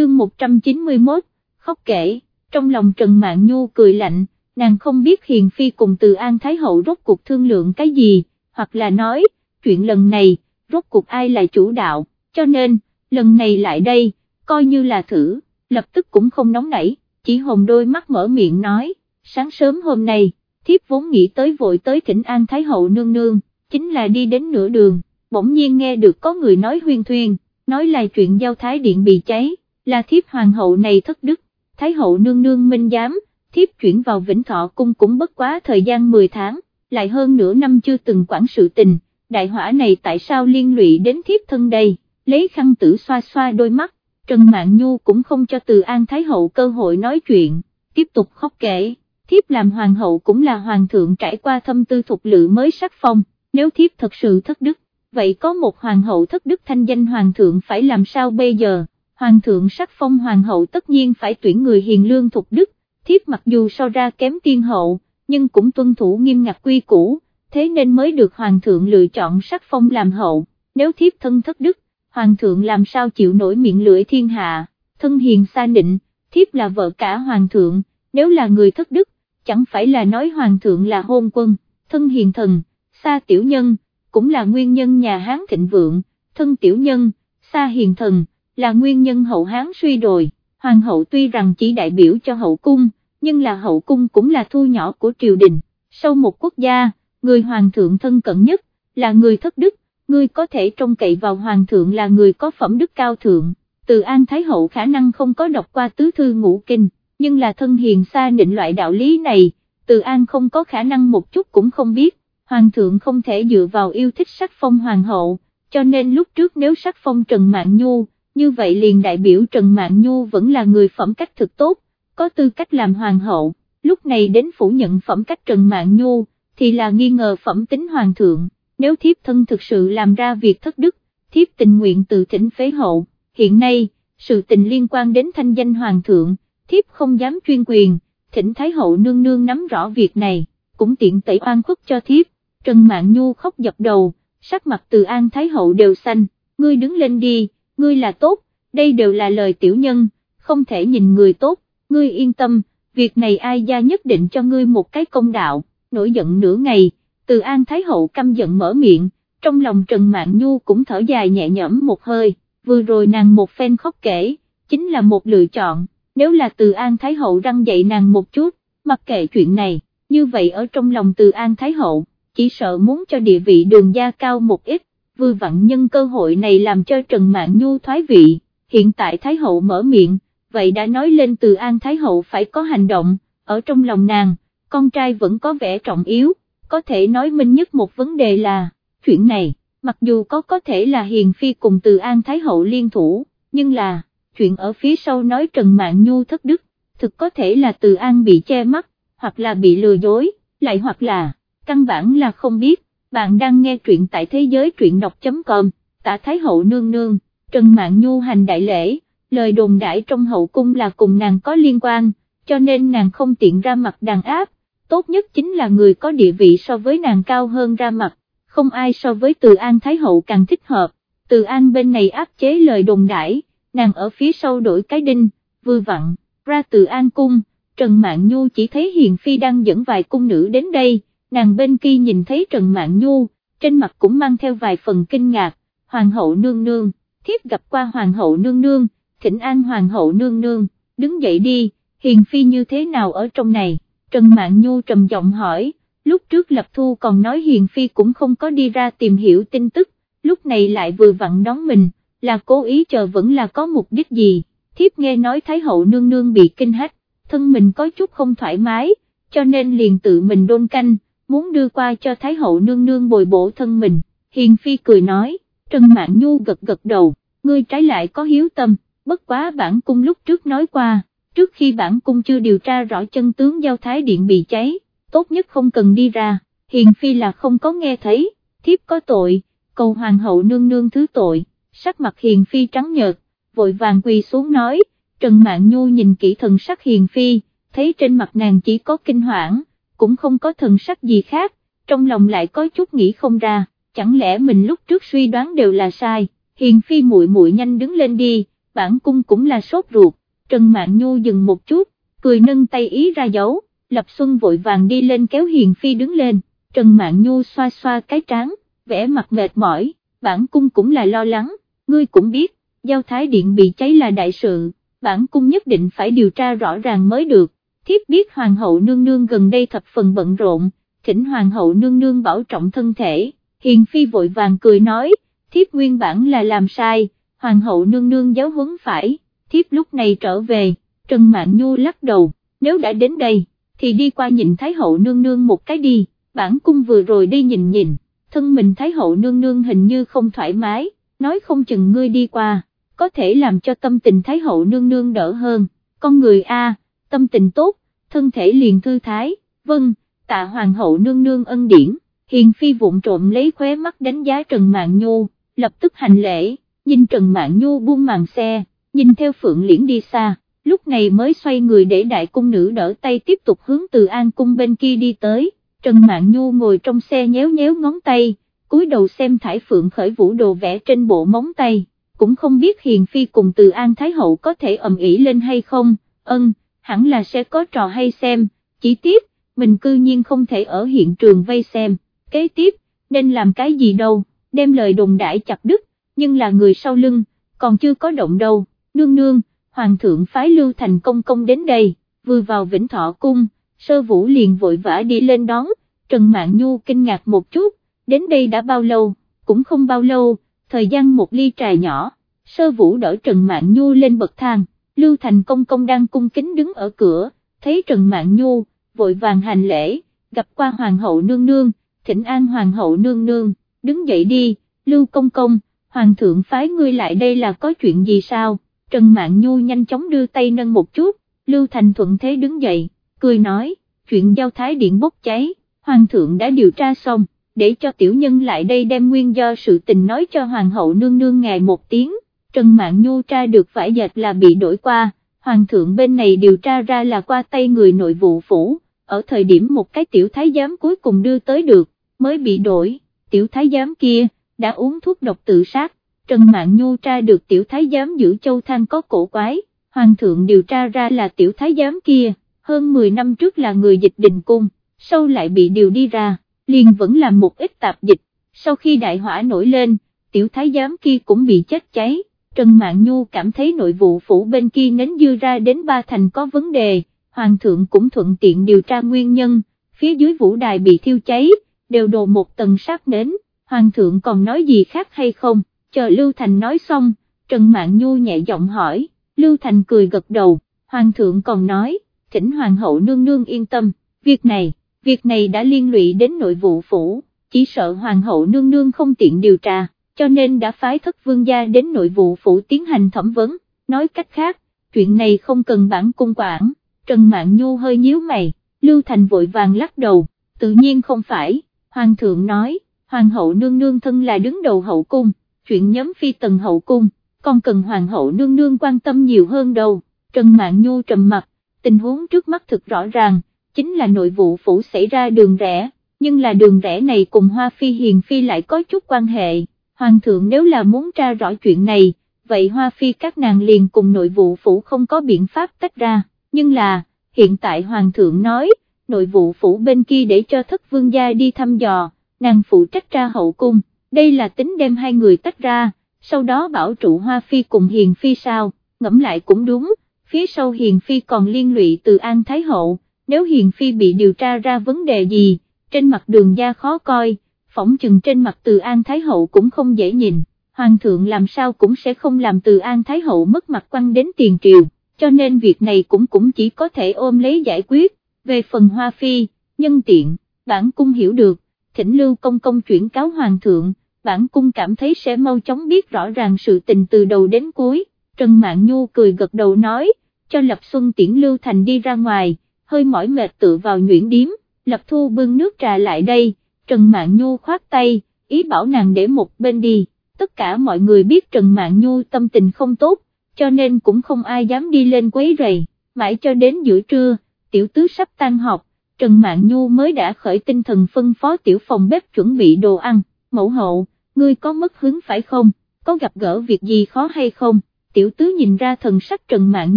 chương 191, khóc kể, trong lòng Trần Mạn Nhu cười lạnh, nàng không biết Hiền Phi cùng từ An Thái Hậu rốt cuộc thương lượng cái gì, hoặc là nói, chuyện lần này, rốt cuộc ai là chủ đạo, cho nên, lần này lại đây, coi như là thử, lập tức cũng không nóng nảy, chỉ hồng đôi mắt mở miệng nói, sáng sớm hôm nay, thiếp vốn nghĩ tới vội tới thỉnh An Thái Hậu nương nương, chính là đi đến nửa đường, bỗng nhiên nghe được có người nói huyên thuyên, nói là chuyện giao thái điện bị cháy, là thiếp hoàng hậu này thất đức, Thái Hậu nương nương minh giám, thiếp chuyển vào Vĩnh Thọ cung cũng bất quá thời gian 10 tháng, lại hơn nửa năm chưa từng quản sự tình, đại hỏa này tại sao liên lụy đến thiếp thân đây, lấy khăn tử xoa xoa đôi mắt, Trần Mạn Nhu cũng không cho từ An Thái Hậu cơ hội nói chuyện, tiếp tục khóc kể, thiếp làm hoàng hậu cũng là hoàng thượng trải qua thâm tư thục lự mới sắc phong, nếu thiếp thật sự thất đức, vậy có một hoàng hậu thất đức thanh danh hoàng thượng phải làm sao bây giờ, hoàng thượng sắc phong hoàng hậu tất nhiên phải tuyển người hiền lương thục đức, thiếp mặc dù so ra kém tiên hậu, nhưng cũng tuân thủ nghiêm ngặt quy củ, thế nên mới được hoàng thượng lựa chọn sắc phong làm hậu, nếu thiếp thân thất đức, hoàng thượng làm sao chịu nổi miệng lưỡi thiên hạ, thân hiền xa định, thiếp là vợ cả hoàng thượng, nếu là người thất đức, chẳng phải là nói hoàng thượng là hôn quân, thân hiền thần, xa tiểu nhân, cũng là nguyên nhân nhà Hán thịnh vượng, thân tiểu nhân, xa hiền thần, là nguyên nhân hậu Hán suy đồi, hoàng hậu tuy rằng chỉ đại biểu cho hậu cung, nhưng là hậu cung cũng là thu nhỏ của triều đình, sau một quốc gia, người hoàng thượng thân cận nhất, là người thất đức, người có thể trông cậy vào hoàng thượng là người có phẩm đức cao thượng, từ An Thái Hậu khả năng không có đọc qua tứ thư ngũ kinh, nhưng là thân hiền xa nịnh loại đạo lý này, từ An không có khả năng một chút cũng không biết, hoàng thượng không thể dựa vào yêu thích sắc phong hoàng hậu, cho nên lúc trước nếu sắc phong Trần mạng Nhu, như vậy liền đại biểu Trần Mạn Nhu vẫn là người phẩm cách thực tốt, có tư cách làm hoàng hậu, lúc này đến phủ nhận phẩm cách Trần Mạn Nhu, thì là nghi ngờ phẩm tính hoàng thượng, nếu thiếp thân thực sự làm ra việc thất đức, thiếp tình nguyện tự thỉnh phế hậu, hiện nay, sự tình liên quan đến thanh danh hoàng thượng, thiếp không dám chuyên quyền, thỉnh Thái hậu nương nương nắm rõ việc này, cũng tiện tẩy oan khuất cho thiếp, Trần Mạn Nhu khóc dập đầu, sắc mặt từ An Thái hậu đều xanh, ngươi đứng lên đi, ngươi là tốt, đây đều là lời tiểu nhân, không thể nhìn người tốt, ngươi yên tâm, việc này ai gia nhất định cho ngươi một cái công đạo, nổi giận nửa ngày, từ An Thái hậu căm giận mở miệng, trong lòng Trần Mạn Nhu cũng thở dài nhẹ nhõm một hơi, vừa rồi nàng một phen khóc kể, chính là một lựa chọn, nếu là từ An Thái hậu răng dậy nàng một chút, mặc kệ chuyện này, như vậy ở trong lòng từ An Thái hậu, chỉ sợ muốn cho địa vị đường gia cao một ít, vừa vặn nhân cơ hội này làm cho Trần Mạn Nhu thoái vị, hiện tại Thái Hậu mở miệng, vậy đã nói lên từ An Thái Hậu phải có hành động, ở trong lòng nàng, con trai vẫn có vẻ trọng yếu, có thể nói minh nhất một vấn đề là, chuyện này, mặc dù có có thể là Hiền Phi cùng từ An Thái Hậu liên thủ, nhưng là, chuyện ở phía sau nói Trần Mạn Nhu thất đức, thực có thể là từ An bị che mắt, hoặc là bị lừa dối, lại hoặc là, căn bản là không biết, bạn đang nghe truyện tại thế giới truyện đọc.com, tả Thái Hậu Nương Nương, Trần Mạn Nhu hành đại lễ, lời đồn đại trong hậu cung là cùng nàng có liên quan, cho nên nàng không tiện ra mặt đàn áp, tốt nhất chính là người có địa vị so với nàng cao hơn ra mặt, không ai so với Từ An Thái Hậu càng thích hợp, Từ An bên này áp chế lời đồn đại, nàng ở phía sau đổi cái đinh, vừa vặn, ra Từ An cung, Trần Mạn Nhu chỉ thấy Hiền Phi đang dẫn vài cung nữ đến đây nàng bên kia nhìn thấy Trần Mạn Nhu, trên mặt cũng mang theo vài phần kinh ngạc, Hoàng hậu nương nương, thiếp gặp qua Hoàng hậu nương nương, thỉnh an Hoàng hậu nương nương, đứng dậy đi, hiền phi như thế nào ở trong này, Trần Mạn Nhu trầm giọng hỏi, lúc trước Lập Thu còn nói hiền phi cũng không có đi ra tìm hiểu tin tức, lúc này lại vừa vặn đón mình, là cố ý chờ vẫn là có mục đích gì, thiếp nghe nói Thái hậu nương nương bị kinh hách, thân mình có chút không thoải mái, cho nên liền tự mình đôn canh, muốn đưa qua cho Thái hậu nương nương bồi bổ thân mình, Hiền Phi cười nói, Trần Mạn Nhu gật gật đầu, ngươi trái lại có hiếu tâm, bất quá bản cung lúc trước nói qua, trước khi bản cung chưa điều tra rõ chân tướng giao thái điện bị cháy, tốt nhất không cần đi ra, Hiền Phi là không có nghe thấy, thiếp có tội, cầu hoàng hậu nương nương thứ tội, sắc mặt Hiền Phi trắng nhợt, vội vàng quỳ xuống nói, Trần Mạn Nhu nhìn kỹ thần sắc Hiền Phi, thấy trên mặt nàng chỉ có kinh hoảng, cũng không có thần sắc gì khác, trong lòng lại có chút nghĩ không ra, chẳng lẽ mình lúc trước suy đoán đều là sai, hiền phi muội muội nhanh đứng lên đi, bản cung cũng là sốt ruột, Trần Mạn Nhu dừng một chút, cười nâng tay ý ra dấu, Lập Xuân vội vàng đi lên kéo Hiền Phi đứng lên, Trần Mạn Nhu xoa xoa cái trán, vẻ mặt mệt mỏi, bản cung cũng là lo lắng, ngươi cũng biết, giao thái điện bị cháy là đại sự, bản cung nhất định phải điều tra rõ ràng mới được, thiếp biết hoàng hậu nương nương gần đây thập phần bận rộn, thỉnh hoàng hậu nương nương bảo trọng thân thể, hiền phi vội vàng cười nói, thiếp nguyên bản là làm sai, hoàng hậu nương nương giáo huấn phải, thiếp lúc này trở về, Trần Mạn Nhu lắc đầu, nếu đã đến đây, thì đi qua nhìn Thái hậu nương nương một cái đi, bản cung vừa rồi đi nhìn nhìn, thân mình Thái hậu nương nương hình như không thoải mái, nói không chừng ngươi đi qua, có thể làm cho tâm tình Thái hậu nương nương đỡ hơn, con người A, tâm tình tốt, thân thể liền thư thái, vâng, tạ hoàng hậu nương nương ân điển, hiền phi vụng trộm lấy khóe mắt đánh giá Trần Mạn Nhu, lập tức hành lễ, nhìn Trần Mạn Nhu buông màn xe, nhìn theo Phượng Liễn đi xa, lúc này mới xoay người để đại cung nữ đỡ tay tiếp tục hướng từ An cung bên kia đi tới, Trần Mạn Nhu ngồi trong xe nhéo nhéo ngón tay, cúi đầu xem thải Phượng khởi vũ đồ vẽ trên bộ móng tay, cũng không biết Hiền Phi cùng từ An Thái Hậu có thể ầm ĩ lên hay không, ân, hẳn là sẽ có trò hay xem, chỉ tiếp, mình cư nhiên không thể ở hiện trường vây xem, kế tiếp, nên làm cái gì đâu, đem lời đồn đãi chặt đứt, nhưng là người sau lưng, còn chưa có động đâu, nương nương, hoàng thượng phái lưu thành công công đến đây, vừa vào vĩnh thọ cung, sơ vũ liền vội vã đi lên đón, Trần Mạn Nhu kinh ngạc một chút, đến đây đã bao lâu, cũng không bao lâu, thời gian một ly trà nhỏ, sơ vũ đỡ Trần Mạn Nhu lên bậc thang, Lưu Thành Công Công đang cung kính đứng ở cửa, thấy Trần Mạn Nhu, vội vàng hành lễ, gặp qua Hoàng hậu nương nương, thỉnh an Hoàng hậu nương nương, đứng dậy đi, Lưu Công Công, Hoàng thượng phái ngươi lại đây là có chuyện gì sao, Trần Mạn Nhu nhanh chóng đưa tay nâng một chút, Lưu Thành thuận thế đứng dậy, cười nói, chuyện giao thái điện bốc cháy, Hoàng thượng đã điều tra xong, để cho tiểu nhân lại đây đem nguyên do sự tình nói cho Hoàng hậu nương nương ngài một tiếng. Trần Mạn Nhu tra được vải dệt là bị đổi qua, Hoàng thượng bên này điều tra ra là qua tay người nội vụ phủ, ở thời điểm một cái tiểu thái giám cuối cùng đưa tới được, mới bị đổi, tiểu thái giám kia, đã uống thuốc độc tự sát, Trần Mạn Nhu tra được tiểu thái giám giữ châu thang có cổ quái, Hoàng thượng điều tra ra là tiểu thái giám kia, hơn 10 năm trước là người dịch đình cung, sau lại bị điều đi ra, liền vẫn làm một ít tạp dịch, sau khi đại hỏa nổi lên, tiểu thái giám kia cũng bị chết cháy. Trần Mạn Nhu cảm thấy nội vụ phủ bên kia nến dư ra đến ba thành có vấn đề, Hoàng thượng cũng thuận tiện điều tra nguyên nhân, phía dưới vũ đài bị thiêu cháy, đều đồ một tầng sát nến, Hoàng thượng còn nói gì khác hay không, chờ Lưu Thành nói xong, Trần Mạn Nhu nhẹ giọng hỏi, Lưu Thành cười gật đầu, Hoàng thượng còn nói, thỉnh Hoàng hậu nương nương yên tâm, việc này, việc này đã liên lụy đến nội vụ phủ, chỉ sợ Hoàng hậu nương nương không tiện điều tra cho nên đã phái thất vương gia đến nội vụ phủ tiến hành thẩm vấn, nói cách khác, chuyện này không cần bản cung quản, Trần Mạn Nhu hơi nhíu mày, Lưu Thành vội vàng lắc đầu, tự nhiên không phải, Hoàng thượng nói, Hoàng hậu nương nương thân là đứng đầu hậu cung, chuyện nhóm phi tần hậu cung, còn cần Hoàng hậu nương nương quan tâm nhiều hơn đâu, Trần Mạn Nhu trầm mặt, tình huống trước mắt thực rõ ràng, chính là nội vụ phủ xảy ra đường rẽ, nhưng là đường rẽ này cùng Hoa Phi Hiền Phi lại có chút quan hệ. Hoàng thượng nếu là muốn tra rõ chuyện này, vậy Hoa Phi các nàng liền cùng nội vụ phủ không có biện pháp tách ra, nhưng là, hiện tại Hoàng thượng nói, nội vụ phủ bên kia để cho thất vương gia đi thăm dò, nàng phụ trách tra hậu cung, đây là tính đem hai người tách ra, sau đó bảo trụ Hoa Phi cùng Hiền Phi sao, ngẫm lại cũng đúng, phía sau Hiền Phi còn liên lụy từ An Thái Hậu, nếu Hiền Phi bị điều tra ra vấn đề gì, trên mặt đường gia khó coi phỏng chừng trên mặt từ An Thái Hậu cũng không dễ nhìn, Hoàng thượng làm sao cũng sẽ không làm từ An Thái Hậu mất mặt quăng đến tiền triều, cho nên việc này cũng cũng chỉ có thể ôm lấy giải quyết, về phần Hoa Phi, nhân tiện, bản cung hiểu được, thỉnh lưu công công chuyển cáo Hoàng thượng, bản cung cảm thấy sẽ mau chóng biết rõ ràng sự tình từ đầu đến cuối, Trần Mạn Nhu cười gật đầu nói, cho Lập Xuân tiễn Lưu Thành đi ra ngoài, hơi mỏi mệt tự vào nhuyễn điếm, Lập Thu bưng nước trà lại đây, Trần Mạn Nhu khoát tay, ý bảo nàng để một bên đi, tất cả mọi người biết Trần Mạn Nhu tâm tình không tốt, cho nên cũng không ai dám đi lên quấy rầy, mãi cho đến giữa trưa, tiểu tứ sắp tan học, Trần Mạn Nhu mới đã khởi tinh thần phân phó tiểu phòng bếp chuẩn bị đồ ăn, mẫu hậu, ngươi có mất hứng phải không, có gặp gỡ việc gì khó hay không, tiểu tứ nhìn ra thần sắc Trần Mạn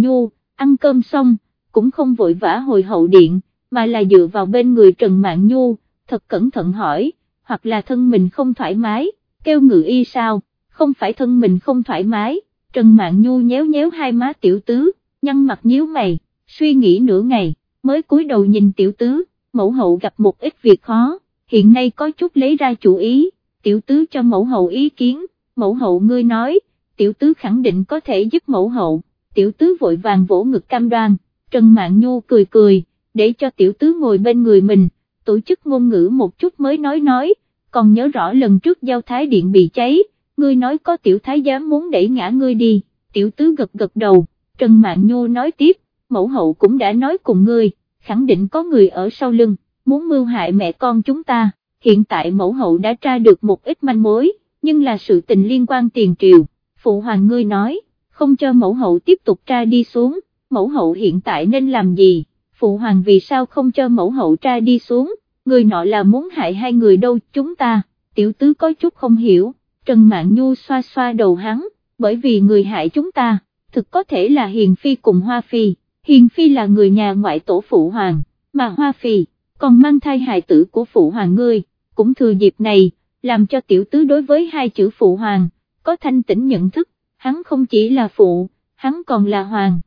Nhu, ăn cơm xong, cũng không vội vã hồi hậu điện, mà là dựa vào bên người Trần Mạn Nhu, thật cẩn thận hỏi, hoặc là thân mình không thoải mái, kêu ngự y sao, không phải thân mình không thoải mái, Trần Mạn Nhu nhéo nhéo hai má tiểu tứ, nhăn mặt nhíu mày, suy nghĩ nửa ngày, mới cúi đầu nhìn tiểu tứ, mẫu hậu gặp một ít việc khó, hiện nay có chút lấy ra chủ ý, tiểu tứ cho mẫu hậu ý kiến, mẫu hậu ngươi nói, tiểu tứ khẳng định có thể giúp mẫu hậu, tiểu tứ vội vàng vỗ ngực cam đoan, Trần Mạn Nhu cười cười, để cho tiểu tứ ngồi bên người mình, tổ chức ngôn ngữ một chút mới nói nói, còn nhớ rõ lần trước giao thái điện bị cháy, ngươi nói có tiểu thái giám muốn đẩy ngã ngươi đi, tiểu tứ gật gật đầu, Trần mạng Nhu nói tiếp, mẫu hậu cũng đã nói cùng ngươi, khẳng định có người ở sau lưng, muốn mưu hại mẹ con chúng ta, hiện tại mẫu hậu đã tra được một ít manh mối, nhưng là sự tình liên quan tiền triều, phụ hoàng ngươi nói, không cho mẫu hậu tiếp tục tra đi xuống, mẫu hậu hiện tại nên làm gì, phụ hoàng vì sao không cho mẫu hậu tra đi xuống, người nọ là muốn hại hai người đâu chúng ta, tiểu tứ có chút không hiểu, Trần Mạn Nhu xoa xoa đầu hắn, bởi vì người hại chúng ta, thực có thể là Hiền Phi cùng Hoa Phi, Hiền Phi là người nhà ngoại tổ phụ hoàng, mà Hoa Phi, còn mang thai hài tử của phụ hoàng ngươi, cũng thừa dịp này, làm cho tiểu tứ đối với hai chữ phụ hoàng, có thanh tĩnh nhận thức, hắn không chỉ là phụ, hắn còn là hoàng.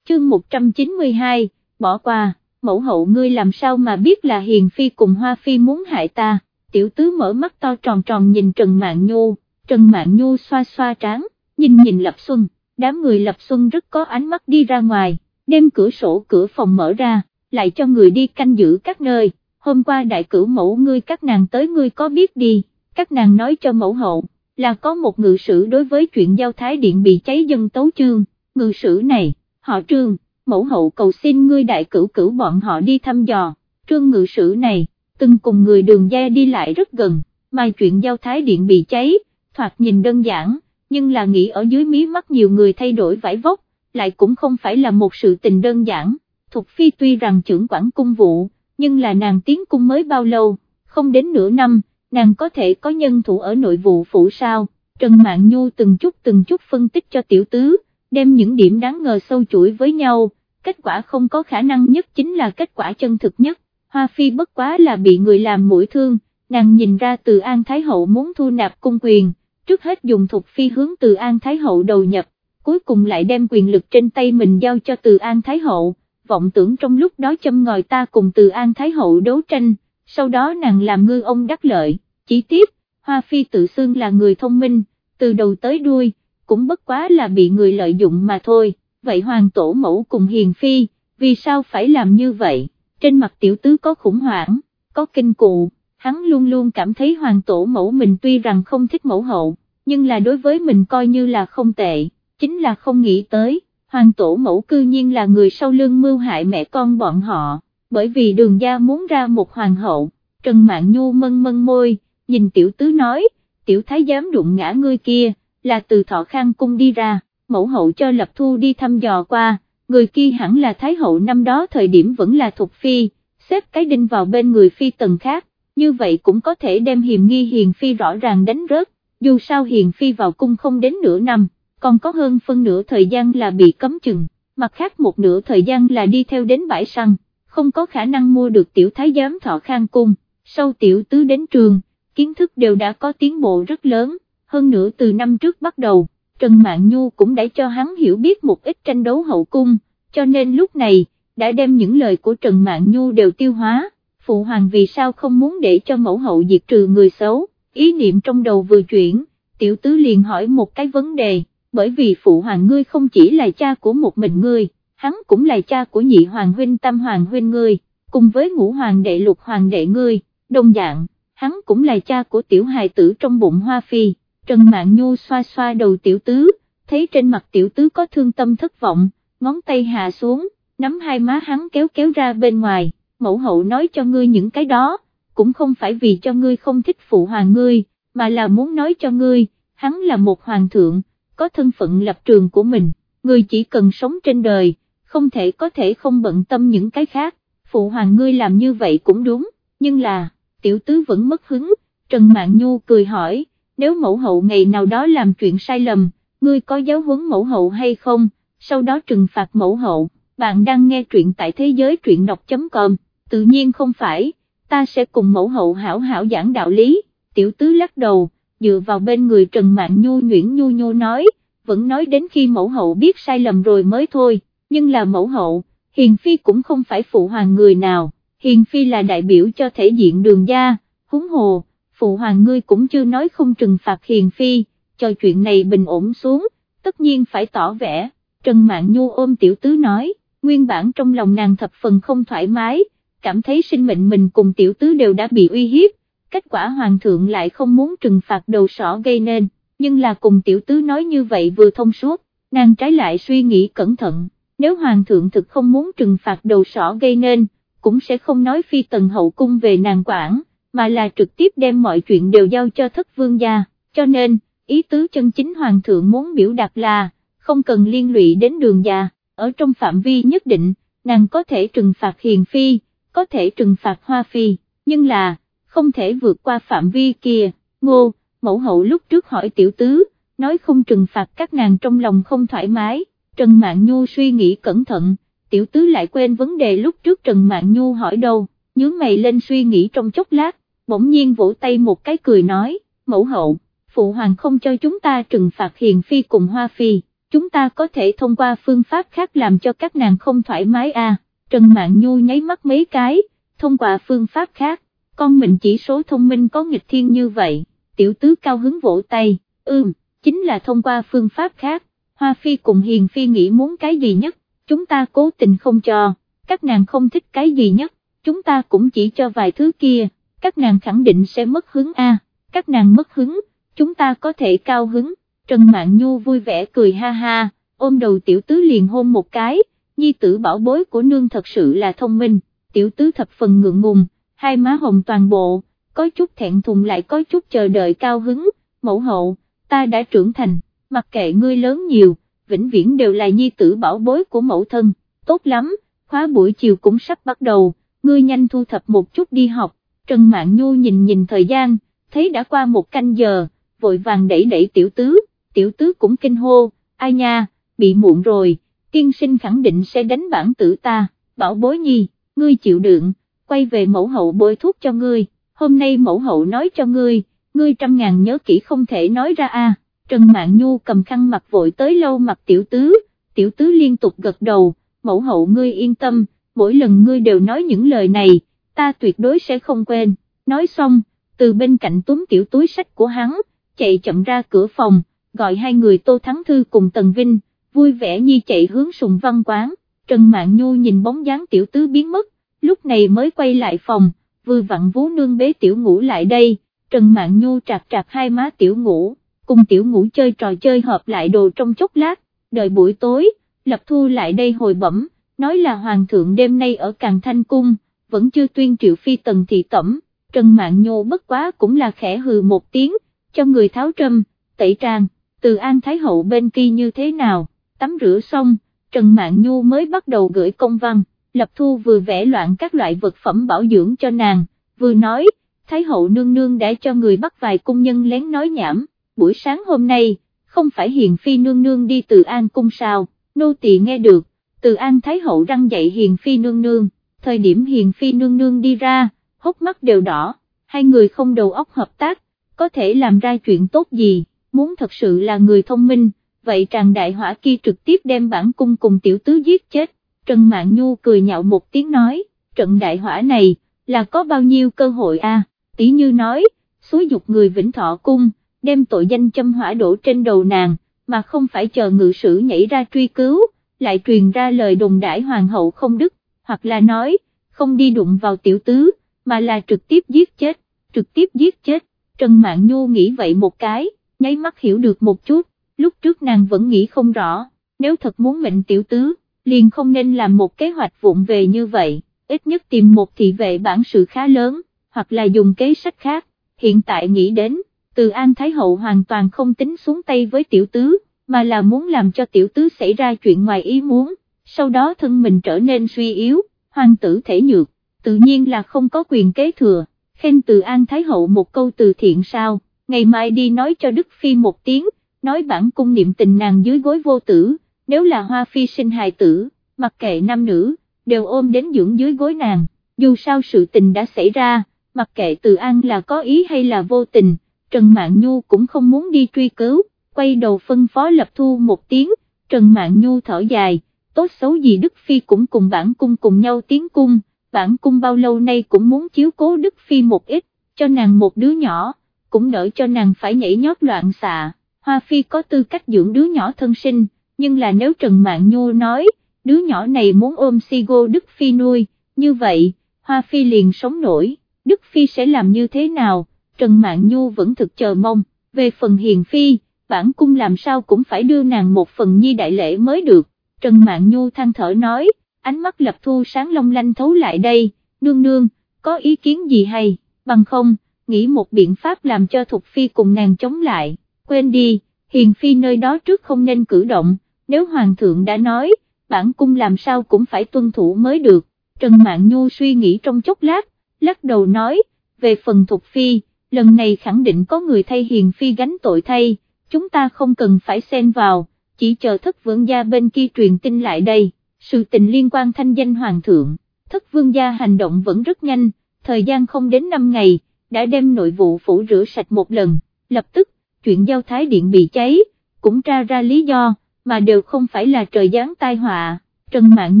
Chương 192, bỏ qua, mẫu hậu ngươi làm sao mà biết là Hiền Phi cùng Hoa Phi muốn hại ta, tiểu tứ mở mắt to tròn tròn nhìn Trần Mạn Nhu, Trần Mạn Nhu xoa xoa trán, nhìn nhìn Lập Xuân, đám người Lập Xuân rất có ánh mắt đi ra ngoài, đem cửa sổ cửa phòng mở ra, lại cho người đi canh giữ các nơi, hôm qua đại cửu mẫu ngươi các nàng tới ngươi có biết đi, các nàng nói cho mẫu hậu, là có một ngự sử đối với chuyện giao thái điện bị cháy dân tấu chương, ngự sử này, họ trương, mẫu hậu cầu xin ngươi đại cửu cửu bọn họ đi thăm dò, trương ngự sử này, từng cùng người đường gia đi lại rất gần, mà chuyện giao thái điện bị cháy, thoạt nhìn đơn giản, nhưng là nghĩ ở dưới mí mắt nhiều người thay đổi vải vóc, lại cũng không phải là một sự tình đơn giản, Thục Phi tuy rằng trưởng quản cung vụ, nhưng là nàng tiến cung mới bao lâu, không đến nửa năm, nàng có thể có nhân thủ ở nội vụ phủ sao, Trần mạng Nhu từng chút từng chút phân tích cho tiểu tứ, đem những điểm đáng ngờ sâu chuỗi với nhau, kết quả không có khả năng nhất chính là kết quả chân thực nhất, Hoa Phi bất quá là bị người làm mũi thương, nàng nhìn ra từ An Thái Hậu muốn thu nạp cung quyền, trước hết dùng Thục Phi hướng từ An Thái Hậu đầu nhập, cuối cùng lại đem quyền lực trên tay mình giao cho từ An Thái Hậu, vọng tưởng trong lúc đó châm ngòi ta cùng từ An Thái Hậu đấu tranh, sau đó nàng làm ngư ông đắc lợi, chỉ tiếp, Hoa Phi tự xưng là người thông minh, từ đầu tới đuôi, cũng bất quá là bị người lợi dụng mà thôi, vậy hoàng tổ mẫu cùng hiền phi, vì sao phải làm như vậy, trên mặt tiểu tứ có khủng hoảng, có kinh cụ, hắn luôn luôn cảm thấy hoàng tổ mẫu mình tuy rằng không thích mẫu hậu, nhưng là đối với mình coi như là không tệ, chính là không nghĩ tới, hoàng tổ mẫu cư nhiên là người sau lưng mưu hại mẹ con bọn họ, bởi vì đường gia muốn ra một hoàng hậu, Trần mạng Nhu mân mân môi, nhìn tiểu tứ nói, tiểu thái giám đụng ngã ngươi kia, là từ thọ khang cung đi ra, mẫu hậu cho lập thu đi thăm dò qua, người kia hẳn là thái hậu năm đó thời điểm vẫn là thuộc phi, xếp cái đinh vào bên người phi tần khác, như vậy cũng có thể đem hiềm nghi hiền phi rõ ràng đánh rớt, dù sao hiền phi vào cung không đến nửa năm, còn có hơn phân nửa thời gian là bị cấm chừng, mặt khác một nửa thời gian là đi theo đến bãi săn, không có khả năng mua được tiểu thái giám thọ khang cung, sau tiểu tứ đến trường, kiến thức đều đã có tiến bộ rất lớn, hơn nữa từ năm trước bắt đầu, Trần Mạn Nhu cũng đã cho hắn hiểu biết một ít tranh đấu hậu cung, cho nên lúc này, đã đem những lời của Trần Mạn Nhu đều tiêu hóa, phụ hoàng vì sao không muốn để cho mẫu hậu diệt trừ người xấu, ý niệm trong đầu vừa chuyển, tiểu tứ liền hỏi một cái vấn đề, bởi vì phụ hoàng ngươi không chỉ là cha của một mình ngươi, hắn cũng là cha của nhị hoàng huynh tam hoàng huynh ngươi, cùng với ngũ hoàng đệ lục hoàng đệ ngươi, đồng dạng, hắn cũng là cha của tiểu hài tử trong bụng hoa phi, Trần Mạn Nhu xoa xoa đầu tiểu tứ, thấy trên mặt tiểu tứ có thương tâm thất vọng, ngón tay hạ xuống, nắm hai má hắn kéo kéo ra bên ngoài, mẫu hậu nói cho ngươi những cái đó, cũng không phải vì cho ngươi không thích phụ hoàng ngươi, mà là muốn nói cho ngươi, hắn là một hoàng thượng, có thân phận lập trường của mình, ngươi chỉ cần sống trên đời, không thể có thể không bận tâm những cái khác, phụ hoàng ngươi làm như vậy cũng đúng, nhưng là, tiểu tứ vẫn mất hứng, Trần Mạn Nhu cười hỏi, nếu mẫu hậu ngày nào đó làm chuyện sai lầm, ngươi có giáo huấn mẫu hậu hay không, sau đó trừng phạt mẫu hậu, bạn đang nghe truyện tại thế giới truyện đọc.com, tự nhiên không phải, ta sẽ cùng mẫu hậu hảo hảo giảng đạo lý, tiểu tứ lắc đầu, dựa vào bên người Trần Mạn Nhu nhuyễn nhu nhu nói, vẫn nói đến khi mẫu hậu biết sai lầm rồi mới thôi, nhưng là mẫu hậu, Hiền Phi cũng không phải phụ hoàng người nào, Hiền Phi là đại biểu cho thể diện đường gia, húng hồ, phụ hoàng ngươi cũng chưa nói không trừng phạt Hiền Phi, cho chuyện này bình ổn xuống, tất nhiên phải tỏ vẻ, Trần Mạn Nhu ôm tiểu tứ nói, nguyên bản trong lòng nàng thập phần không thoải mái, cảm thấy sinh mệnh mình cùng tiểu tứ đều đã bị uy hiếp, kết quả hoàng thượng lại không muốn trừng phạt đầu sỏ gây nên, nhưng là cùng tiểu tứ nói như vậy vừa thông suốt, nàng trái lại suy nghĩ cẩn thận, nếu hoàng thượng thực không muốn trừng phạt đầu sỏ gây nên, cũng sẽ không nói phi tần hậu cung về nàng quản, mà là trực tiếp đem mọi chuyện đều giao cho thất vương gia, cho nên, ý tứ chân chính hoàng thượng muốn biểu đạt là, không cần liên lụy đến đường già, ở trong phạm vi nhất định, nàng có thể trừng phạt hiền phi, có thể trừng phạt hoa phi, nhưng là, không thể vượt qua phạm vi kia, ngô, mẫu hậu lúc trước hỏi tiểu tứ, nói không trừng phạt các nàng trong lòng không thoải mái, Trần Mạn Nhu suy nghĩ cẩn thận, tiểu tứ lại quên vấn đề lúc trước Trần Mạn Nhu hỏi đâu, nhướng mày lên suy nghĩ trong chốc lát, bỗng nhiên vỗ tay một cái cười nói, mẫu hậu, phụ hoàng không cho chúng ta trừng phạt hiền phi cùng hoa phi, chúng ta có thể thông qua phương pháp khác làm cho các nàng không thoải mái à, Trần mạng Nhu nháy mắt mấy cái, thông qua phương pháp khác, con mình chỉ số thông minh có nghịch thiên như vậy, tiểu tứ cao hứng vỗ tay, ưm, chính là thông qua phương pháp khác, Hoa Phi cùng Hiền Phi nghĩ muốn cái gì nhất, chúng ta cố tình không cho, các nàng không thích cái gì nhất, chúng ta cũng chỉ cho vài thứ kia, các nàng khẳng định sẽ mất hứng a, các nàng mất hứng, chúng ta có thể cao hứng, Trần Mạn Nhu vui vẻ cười ha ha, ôm đầu tiểu tứ liền hôn một cái, nhi tử bảo bối của nương thật sự là thông minh, tiểu tứ thập phần ngượng ngùng, hai má hồng toàn bộ, có chút thẹn thùng lại có chút chờ đợi cao hứng, mẫu hậu, ta đã trưởng thành, mặc kệ ngươi lớn nhiều, vĩnh viễn đều là nhi tử bảo bối của mẫu thân, tốt lắm, khóa buổi chiều cũng sắp bắt đầu, ngươi nhanh thu thập một chút đi học, Trần Mạn Nhu nhìn nhìn thời gian, thấy đã qua một canh giờ, vội vàng đẩy đẩy tiểu tứ, tiểu tứ cũng kinh hô, ai nha, bị muộn rồi, tiên sinh khẳng định sẽ đánh bản tử ta, bảo bối nhi, ngươi chịu đựng, quay về mẫu hậu bôi thuốc cho ngươi, hôm nay mẫu hậu nói cho ngươi, ngươi trăm ngàn nhớ kỹ không thể nói ra a. Trần Mạn Nhu cầm khăn mặt vội tới lâu mặt tiểu tứ, tiểu tứ liên tục gật đầu, mẫu hậu ngươi yên tâm, mỗi lần ngươi đều nói những lời này, ta tuyệt đối sẽ không quên, nói xong, từ bên cạnh túm tiểu túi sách của hắn, chạy chậm ra cửa phòng, gọi hai người Tô Thắng Thư cùng Tần Vinh, vui vẻ nhi chạy hướng sùng văn quán, Trần Mạn Nhu nhìn bóng dáng tiểu tứ biến mất, lúc này mới quay lại phòng, vừa vặn vú nương bế tiểu ngủ lại đây, Trần Mạn Nhu trạc trạc hai má tiểu ngủ, cùng tiểu ngủ chơi trò chơi hợp lại đồ trong chốc lát, đợi buổi tối, Lập Thu lại đây hồi bẩm, nói là Hoàng thượng đêm nay ở Càng Thanh Cung, vẫn chưa tuyên triệu phi tần thị tẩm, Trần mạng Nhu bất quá cũng là khẽ hừ một tiếng, cho người tháo trâm, tẩy trang, từ An Thái Hậu bên kia như thế nào, tắm rửa xong, Trần mạng Nhu mới bắt đầu gửi công văn. Lập Thu vừa vẽ loạn các loại vật phẩm bảo dưỡng cho nàng, vừa nói, Thái hậu nương nương đã cho người bắt vài cung nhân lén nói nhảm, buổi sáng hôm nay, không phải Hiền Phi nương nương đi từ An cung sao, nô tỳ nghe được, từ An Thái hậu răng dậy Hiền Phi nương nương, thời điểm Hiền Phi nương nương đi ra, hốc mắt đều đỏ, hai người không đầu óc hợp tác, có thể làm ra chuyện tốt gì, muốn thật sự là người thông minh, vậy tràng đại hỏa kia trực tiếp đem bản cung cùng tiểu tứ giết chết, Trần Mạn Nhu cười nhạo một tiếng nói, trận đại hỏa này, là có bao nhiêu cơ hội a? À? tỷ như nói, xúi dục người vĩnh thọ cung, đem tội danh châm hỏa đổ trên đầu nàng, mà không phải chờ ngự sử nhảy ra truy cứu, lại truyền ra lời đồn đại hoàng hậu không đức, hoặc là nói, không đi đụng vào tiểu tứ, mà là trực tiếp giết chết, trực tiếp giết chết, Trần Mạn Nhu nghĩ vậy một cái, nháy mắt hiểu được một chút, lúc trước nàng vẫn nghĩ không rõ, nếu thật muốn mệnh tiểu tứ, liền không nên làm một kế hoạch vụng về như vậy, ít nhất tìm một thị vệ bản sự khá lớn, hoặc là dùng kế sách khác, hiện tại nghĩ đến, từ An Thái Hậu hoàn toàn không tính xuống tay với tiểu tứ, mà là muốn làm cho tiểu tứ xảy ra chuyện ngoài ý muốn, sau đó thân mình trở nên suy yếu, hoàng tử thể nhược, tự nhiên là không có quyền kế thừa, khen từ An Thái Hậu một câu từ thiện sao, ngày mai đi nói cho Đức Phi một tiếng, nói bản cung niệm tình nàng dưới gối vô tử, nếu là hoa phi sinh hài tử, mặc kệ nam nữ, đều ôm đến dưỡng dưới gối nàng, dù sao sự tình đã xảy ra, mặc kệ từ an là có ý hay là vô tình, Trần Mạn Nhu cũng không muốn đi truy cứu, quay đầu phân phó lập thu một tiếng, Trần Mạn Nhu thở dài, tốt xấu gì Đức Phi cũng cùng bản cung cùng nhau tiến cung, bản cung bao lâu nay cũng muốn chiếu cố Đức Phi một ít, cho nàng một đứa nhỏ, cũng đỡ cho nàng phải nhảy nhót loạn xạ, Hoa Phi có tư cách dưỡng đứa nhỏ thân sinh, nhưng là nếu Trần Mạn Nhu nói, đứa nhỏ này muốn ôm Sigo Đức Phi nuôi, như vậy, Hoa Phi liền sống nổi, Đức Phi sẽ làm như thế nào, Trần Mạn Nhu vẫn thực chờ mong, về phần Hiền Phi, bản cung làm sao cũng phải đưa nàng một phần nhi đại lễ mới được, Trần Mạn Nhu than thở nói, ánh mắt lập thu sáng long lanh thấu lại đây, nương nương, có ý kiến gì hay, bằng không, nghĩ một biện pháp làm cho Thục Phi cùng nàng chống lại, quên đi, Hiền Phi nơi đó trước không nên cử động, nếu Hoàng thượng đã nói, bản cung làm sao cũng phải tuân thủ mới được, Trần Mạn Nhu suy nghĩ trong chốc lát, lắc đầu nói, về phần Thục Phi, lần này khẳng định có người thay Hiền Phi gánh tội thay, chúng ta không cần phải xen vào, chỉ chờ thất vương gia bên kia truyền tin lại đây, sự tình liên quan thanh danh Hoàng thượng, thất vương gia hành động vẫn rất nhanh, thời gian không đến 5 ngày, đã đem nội vụ phủ rửa sạch một lần, lập tức, chuyện giao thái điện bị cháy, cũng tra ra lý do, mà đều không phải là trời giáng tai họa, Trần Mạn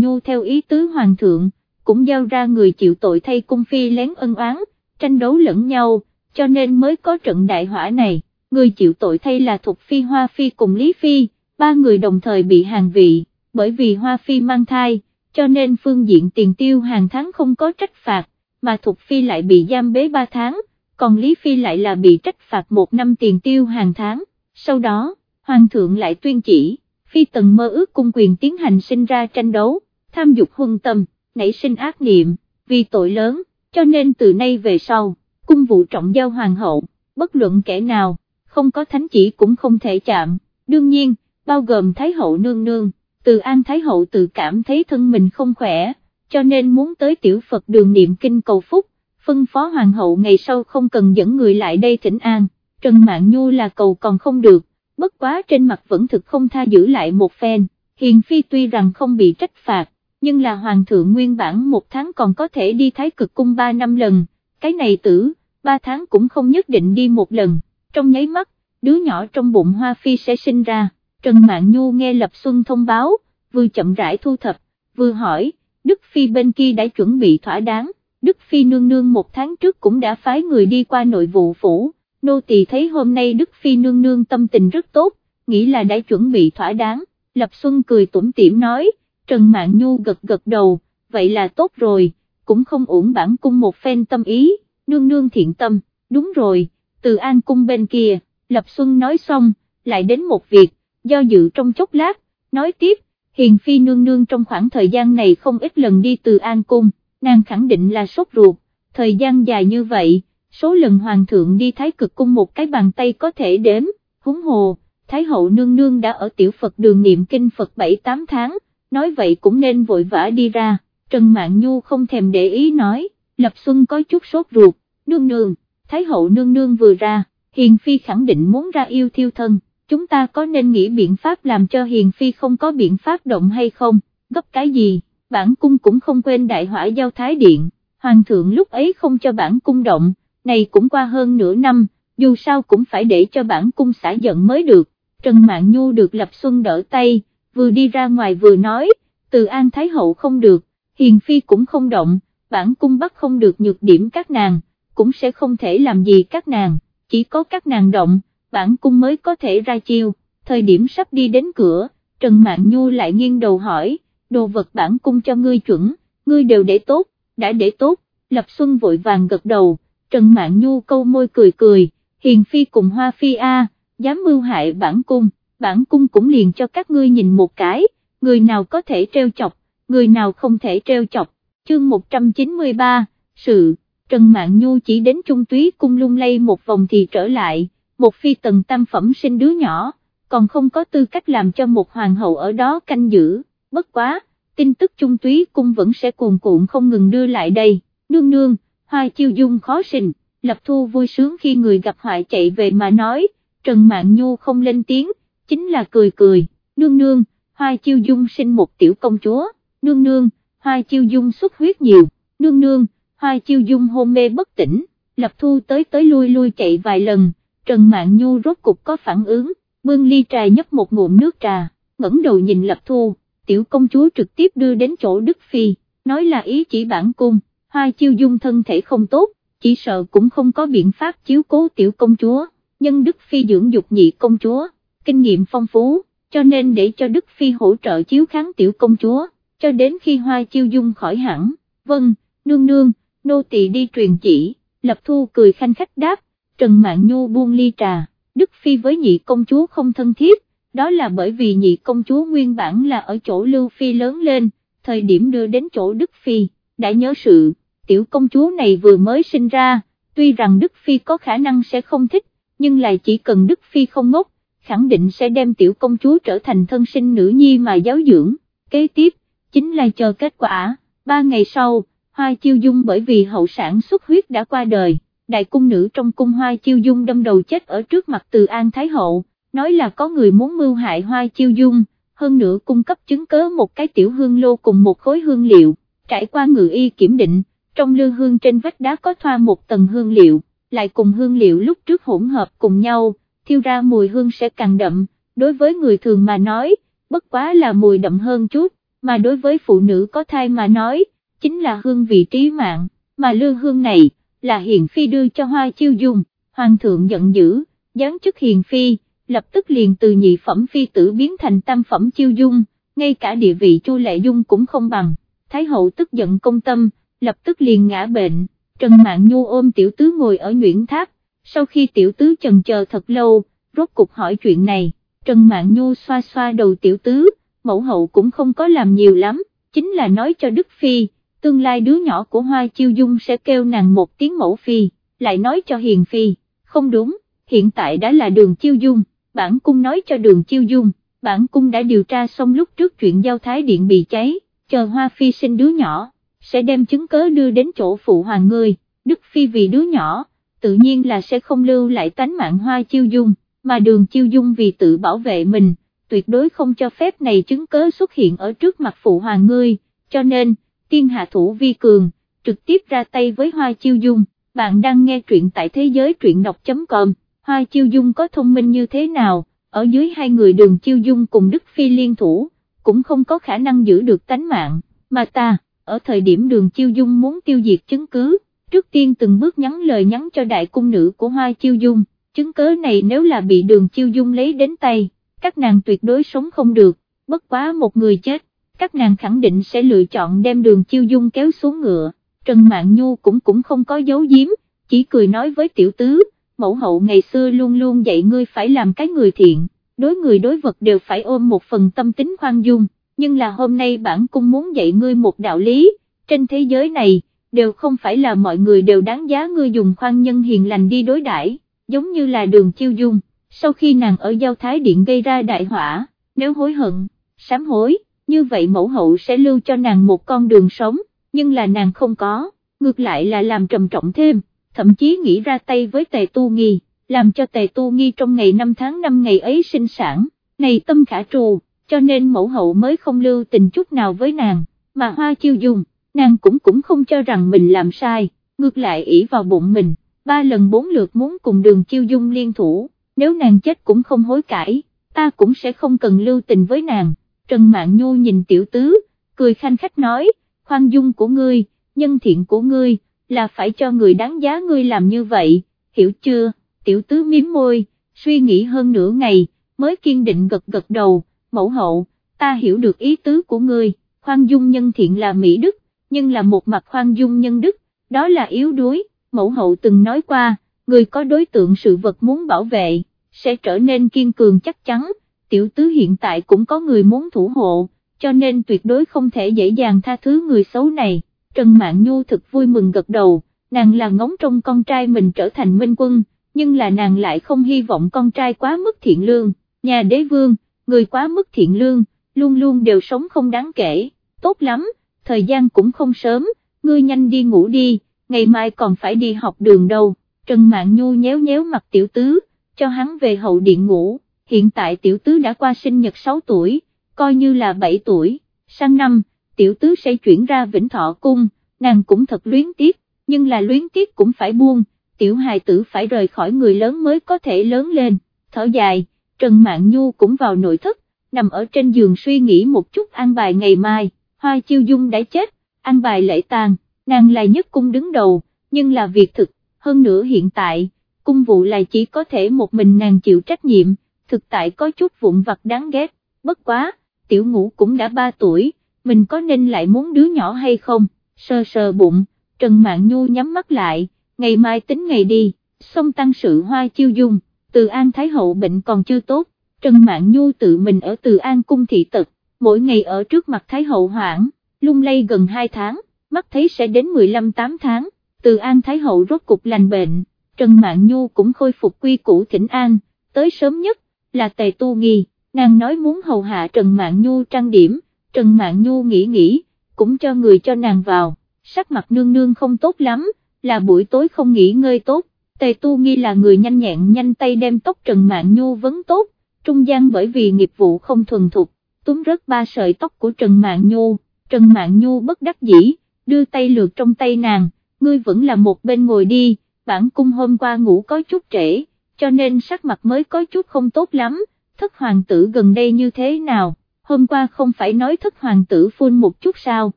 Nhu theo ý tứ Hoàng thượng, cũng giao ra người chịu tội thay cung phi lén ân oán, tranh đấu lẫn nhau, cho nên mới có trận đại hỏa này, người chịu tội thay là Thục Phi Hoa Phi cùng Lý Phi, ba người đồng thời bị hàng vị, bởi vì Hoa Phi mang thai, cho nên phương diện tiền tiêu hàng tháng không có trách phạt, mà Thục Phi lại bị giam bế ba tháng, còn Lý Phi lại là bị trách phạt một năm tiền tiêu hàng tháng, sau đó, Hoàng thượng lại tuyên chỉ, Phi tần mơ ước cung quyền tiến hành sinh ra tranh đấu, tham dục huân tâm, nảy sinh ác niệm, vì tội lớn, cho nên từ nay về sau, cung vụ trọng giao hoàng hậu, bất luận kẻ nào, không có thánh chỉ cũng không thể chạm, đương nhiên, bao gồm Thái hậu nương nương, từ An Thái hậu tự cảm thấy thân mình không khỏe, cho nên muốn tới tiểu Phật đường niệm kinh cầu phúc, phân phó hoàng hậu ngày sau không cần dẫn người lại đây thỉnh an, Trần Mạn Nhu là cầu còn không được, bất quá trên mặt vẫn thực không tha giữ lại một phen, hiền phi tuy rằng không bị trách phạt, nhưng là hoàng thượng nguyên bản một tháng còn có thể đi thái cực cung ba năm lần, cái này tử, ba tháng cũng không nhất định đi một lần, trong nháy mắt, đứa nhỏ trong bụng hoa phi sẽ sinh ra, Trần Mạn Nhu nghe Lập Xuân thông báo, vừa chậm rãi thu thập, vừa hỏi, Đức Phi bên kia đã chuẩn bị thỏa đáng, Đức Phi nương nương một tháng trước cũng đã phái người đi qua nội vụ phủ, nô tỳ thấy hôm nay Đức Phi nương nương tâm tình rất tốt, nghĩ là đã chuẩn bị thỏa đáng, Lập Xuân cười tủm tỉm nói, Trần Mạn Nhu gật gật đầu, vậy là tốt rồi, cũng không uổng bản cung một phen tâm ý, nương nương thiện tâm, đúng rồi, từ an cung bên kia, Lập Xuân nói xong, lại đến một việc, do dự trong chốc lát, nói tiếp, Hiền Phi nương nương trong khoảng thời gian này không ít lần đi từ an cung, nàng khẳng định là sốt ruột, thời gian dài như vậy, số lần hoàng thượng đi thái cực cung một cái bàn tay có thể đếm, húng hồ, thái hậu nương nương đã ở tiểu Phật đường niệm kinh Phật 7-8 tháng, nói vậy cũng nên vội vã đi ra, Trần Mạn Nhu không thèm để ý nói, Lập Xuân có chút sốt ruột, nương nương, thái hậu nương nương vừa ra, Hiền Phi khẳng định muốn ra yêu thiêu thân, chúng ta có nên nghĩ biện pháp làm cho Hiền Phi không có biện pháp động hay không, gấp cái gì, bản cung cũng không quên đại hỏa giao thái điện, hoàng thượng lúc ấy không cho bản cung động, này cũng qua hơn nửa năm, dù sao cũng phải để cho bản cung xả giận mới được, Trần mạng Nhu được Lập Xuân đỡ tay, vừa đi ra ngoài vừa nói, từ An Thái Hậu không được, Hiền Phi cũng không động, bản cung bắt không được nhược điểm các nàng, cũng sẽ không thể làm gì các nàng, chỉ có các nàng động, bản cung mới có thể ra chiêu, thời điểm sắp đi đến cửa, Trần Mạn Nhu lại nghiêng đầu hỏi, đồ vật bản cung cho ngươi chuẩn, ngươi đều để tốt, đã để tốt, Lập Xuân vội vàng gật đầu, Trần Mạn Nhu câu môi cười cười, Hiền Phi cùng Hoa Phi A, dám mưu hại bản cung, bản cung cũng liền cho các ngươi nhìn một cái, người nào có thể treo chọc, người nào không thể treo chọc, chương 193, sự, Trần Mạn Nhu chỉ đến trung túy cung lung lay một vòng thì trở lại, một phi tần tam phẩm sinh đứa nhỏ, còn không có tư cách làm cho một hoàng hậu ở đó canh giữ, bất quá, tin tức trung túy cung vẫn sẽ cuồn cuộn không ngừng đưa lại đây, nương nương, hoa chiêu dung khó sinh, lập thu vui sướng khi người gặp họa chạy về mà nói, Trần mạng Nhu không lên tiếng, chính là cười cười, nương nương, Hoa Chiêu Dung sinh một tiểu công chúa, nương nương, Hoa Chiêu Dung xuất huyết nhiều, nương nương, Hoa Chiêu Dung hôn mê bất tỉnh, Lập Thu tới tới lui lui chạy vài lần, Trần Mạn Nhu rốt cục có phản ứng, bưng ly trà nhấp một ngụm nước trà, ngẩng đầu nhìn Lập Thu, tiểu công chúa trực tiếp đưa đến chỗ Đức Phi, nói là ý chỉ bản cung, Hoa Chiêu Dung thân thể không tốt, chỉ sợ cũng không có biện pháp chiếu cố tiểu công chúa, nhân Đức Phi dưỡng dục nhị công chúa, kinh nghiệm phong phú, cho nên để cho Đức Phi hỗ trợ chiếu kháng tiểu công chúa, cho đến khi Hoa Chiêu Dung khỏi hẳn, vâng, nương nương, nô tỳ đi truyền chỉ, Lập Thu cười khanh khách đáp, Trần Mạn Nhu buông ly trà, Đức Phi với nhị công chúa không thân thiết, đó là bởi vì nhị công chúa nguyên bản là ở chỗ Lưu Phi lớn lên, thời điểm đưa đến chỗ Đức Phi, đã nhớ sự, tiểu công chúa này vừa mới sinh ra, tuy rằng Đức Phi có khả năng sẽ không thích, nhưng lại chỉ cần Đức Phi không ngốc, khẳng định sẽ đem tiểu công chúa trở thành thân sinh nữ nhi mà giáo dưỡng, kế tiếp, chính là chờ kết quả, ba ngày sau, Hoa Chiêu Dung bởi vì hậu sản xuất huyết đã qua đời, đại cung nữ trong cung Hoa Chiêu Dung đâm đầu chết ở trước mặt Từ An Thái Hậu, nói là có người muốn mưu hại Hoa Chiêu Dung, hơn nữa cung cấp chứng cớ một cái tiểu hương lô cùng một khối hương liệu, trải qua ngự y kiểm định, trong lư hương trên vách đá có thoa một tầng hương liệu, lại cùng hương liệu lúc trước hỗn hợp cùng nhau, thiêu ra mùi hương sẽ càng đậm, đối với người thường mà nói, bất quá là mùi đậm hơn chút, mà đối với phụ nữ có thai mà nói, chính là hương vị trí mạng, mà lư hương này, là hiền phi đưa cho hoa chiêu dung, hoàng thượng giận dữ, giáng chức hiền phi, lập tức liền từ nhị phẩm phi tử biến thành tam phẩm chiêu dung, ngay cả địa vị chu lệ dung cũng không bằng, thái hậu tức giận công tâm, lập tức liền ngã bệnh, Trần mạng Nhu ôm tiểu tứ ngồi ở nhuyễn tháp, sau khi tiểu tứ chần chờ thật lâu, rốt cục hỏi chuyện này, Trần mạng Nhu xoa xoa đầu tiểu tứ, mẫu hậu cũng không có làm nhiều lắm, chính là nói cho Đức Phi, tương lai đứa nhỏ của Hoa Chiêu Dung sẽ kêu nàng một tiếng mẫu Phi, lại nói cho Hiền Phi, không đúng, hiện tại đã là đường Chiêu Dung, bản cung nói cho đường Chiêu Dung, bản cung đã điều tra xong lúc trước chuyện giao thái điện bị cháy, chờ Hoa Phi sinh đứa nhỏ, sẽ đem chứng cớ đưa đến chỗ phụ hoàng ngươi, Đức Phi vì đứa nhỏ, tự nhiên là sẽ không lưu lại tánh mạng Hoa Chiêu Dung, mà đường Chiêu Dung vì tự bảo vệ mình, tuyệt đối không cho phép này chứng cớ xuất hiện ở trước mặt phụ hoàng ngươi, cho nên, tiên hạ thủ vi cường, trực tiếp ra tay với Hoa Chiêu Dung, bạn đang nghe truyện tại thế giới truyện đọc.com, Hoa Chiêu Dung có thông minh như thế nào, ở dưới hai người đường Chiêu Dung cùng Đức Phi liên thủ, cũng không có khả năng giữ được tánh mạng, mà ta, ở thời điểm đường Chiêu Dung muốn tiêu diệt chứng cứ, trước tiên từng bước nhắn lời nhắn cho đại cung nữ của Hoa Chiêu Dung, chứng cớ này nếu là bị đường Chiêu Dung lấy đến tay, các nàng tuyệt đối sống không được, bất quá một người chết các nàng khẳng định sẽ lựa chọn đem đường chiêu dung kéo xuống ngựa, Trần mạng Nhu cũng cũng không có giấu giếm, chỉ cười nói với tiểu tứ, mẫu hậu ngày xưa luôn luôn dạy ngươi phải làm cái người thiện, đối người đối vật đều phải ôm một phần tâm tính khoan dung, nhưng là hôm nay bản cung muốn dạy ngươi một đạo lý, trên thế giới này, đều không phải là mọi người đều đáng giá ngươi dùng khoan nhân hiền lành đi đối đãi, giống như là đường chiêu dung, sau khi nàng ở giao thái điện gây ra đại hỏa, nếu hối hận, sám hối như vậy mẫu hậu sẽ lưu cho nàng một con đường sống, nhưng là nàng không có, ngược lại là làm trầm trọng thêm, thậm chí nghĩ ra tay với tề tu nghi, làm cho tề tu nghi trong ngày 5 tháng 5 ngày ấy sinh sản, này tâm khả trù, cho nên mẫu hậu mới không lưu tình chút nào với nàng, mà hoa chiêu dùng, nàng cũng cũng không cho rằng mình làm sai, ngược lại ỷ vào bụng mình, ba lần bốn lượt muốn cùng đường chiêu dung liên thủ, nếu nàng chết cũng không hối cải, ta cũng sẽ không cần lưu tình với nàng. Trần Mạn Nhu nhìn tiểu tứ, cười khanh khách nói, khoan dung của ngươi, nhân thiện của ngươi, là phải cho người đáng giá ngươi làm như vậy, hiểu chưa, tiểu tứ miếm môi, suy nghĩ hơn nửa ngày, mới kiên định gật gật đầu, mẫu hậu, ta hiểu được ý tứ của ngươi, khoan dung nhân thiện là Mỹ Đức, nhưng là một mặt khoan dung nhân Đức, đó là yếu đuối, mẫu hậu từng nói qua, người có đối tượng sự vật muốn bảo vệ, sẽ trở nên kiên cường chắc chắn, tiểu tứ hiện tại cũng có người muốn thủ hộ, cho nên tuyệt đối không thể dễ dàng tha thứ người xấu này, Trần Mạn Nhu thực vui mừng gật đầu, nàng là ngóng trong con trai mình trở thành minh quân, nhưng là nàng lại không hy vọng con trai quá mức thiện lương, nhà đế vương, người quá mức thiện lương, luôn luôn đều sống không đáng kể, tốt lắm, thời gian cũng không sớm, ngươi nhanh đi ngủ đi, ngày mai còn phải đi học đường đâu, Trần Mạn Nhu nhéo nhéo mặt tiểu tứ, cho hắn về hậu điện ngủ, hiện tại tiểu tứ đã qua sinh nhật 6 tuổi, coi như là 7 tuổi, sang năm, tiểu tứ sẽ chuyển ra Vĩnh Thọ Cung, nàng cũng thật luyến tiếc, nhưng là luyến tiếc cũng phải buông, tiểu hài tử phải rời khỏi người lớn mới có thể lớn lên, thở dài, Trần Mạn Nhu cũng vào nội thất, nằm ở trên giường suy nghĩ một chút an bài ngày mai, Hoa Chiêu Dung đã chết, an bài lễ tang, nàng là nhất cung đứng đầu, nhưng là việc thực, hơn nữa hiện tại, cung vụ là chỉ có thể một mình nàng chịu trách nhiệm, thực tại có chút vụn vặt đáng ghét, bất quá, tiểu ngũ cũng đã 3 tuổi, mình có nên lại muốn đứa nhỏ hay không, sờ sờ bụng, Trần mạng Nhu nhắm mắt lại, ngày mai tính ngày đi, xong tăng sự Hoa Chiêu Dung, từ An Thái Hậu bệnh còn chưa tốt, Trần mạng Nhu tự mình ở từ An Cung thị tật, mỗi ngày ở trước mặt Thái Hậu hoảng, lung lay gần 2 tháng, mắt thấy sẽ đến 15-8 tháng, từ An Thái Hậu rốt cục lành bệnh, Trần mạng Nhu cũng khôi phục quy củ thỉnh An, tới sớm nhất, là Tề Tu Nghi, nàng nói muốn hầu hạ Trần Mạn Nhu trang điểm, Trần Mạn Nhu nghĩ nghĩ, cũng cho người cho nàng vào, sắc mặt nương nương không tốt lắm, là buổi tối không nghỉ ngơi tốt, Tề Tu Nghi là người nhanh nhẹn nhanh tay đem tóc Trần Mạn Nhu vấn tốt, trung gian bởi vì nghiệp vụ không thuần thục, túm rớt ba sợi tóc của Trần Mạn Nhu, Trần Mạn Nhu bất đắc dĩ, đưa tay lượt trong tay nàng, ngươi vẫn là một bên ngồi đi, bản cung hôm qua ngủ có chút trễ, cho nên sắc mặt mới có chút không tốt lắm, thất hoàng tử gần đây như thế nào, hôm qua không phải nói thất hoàng tử phun một chút sao,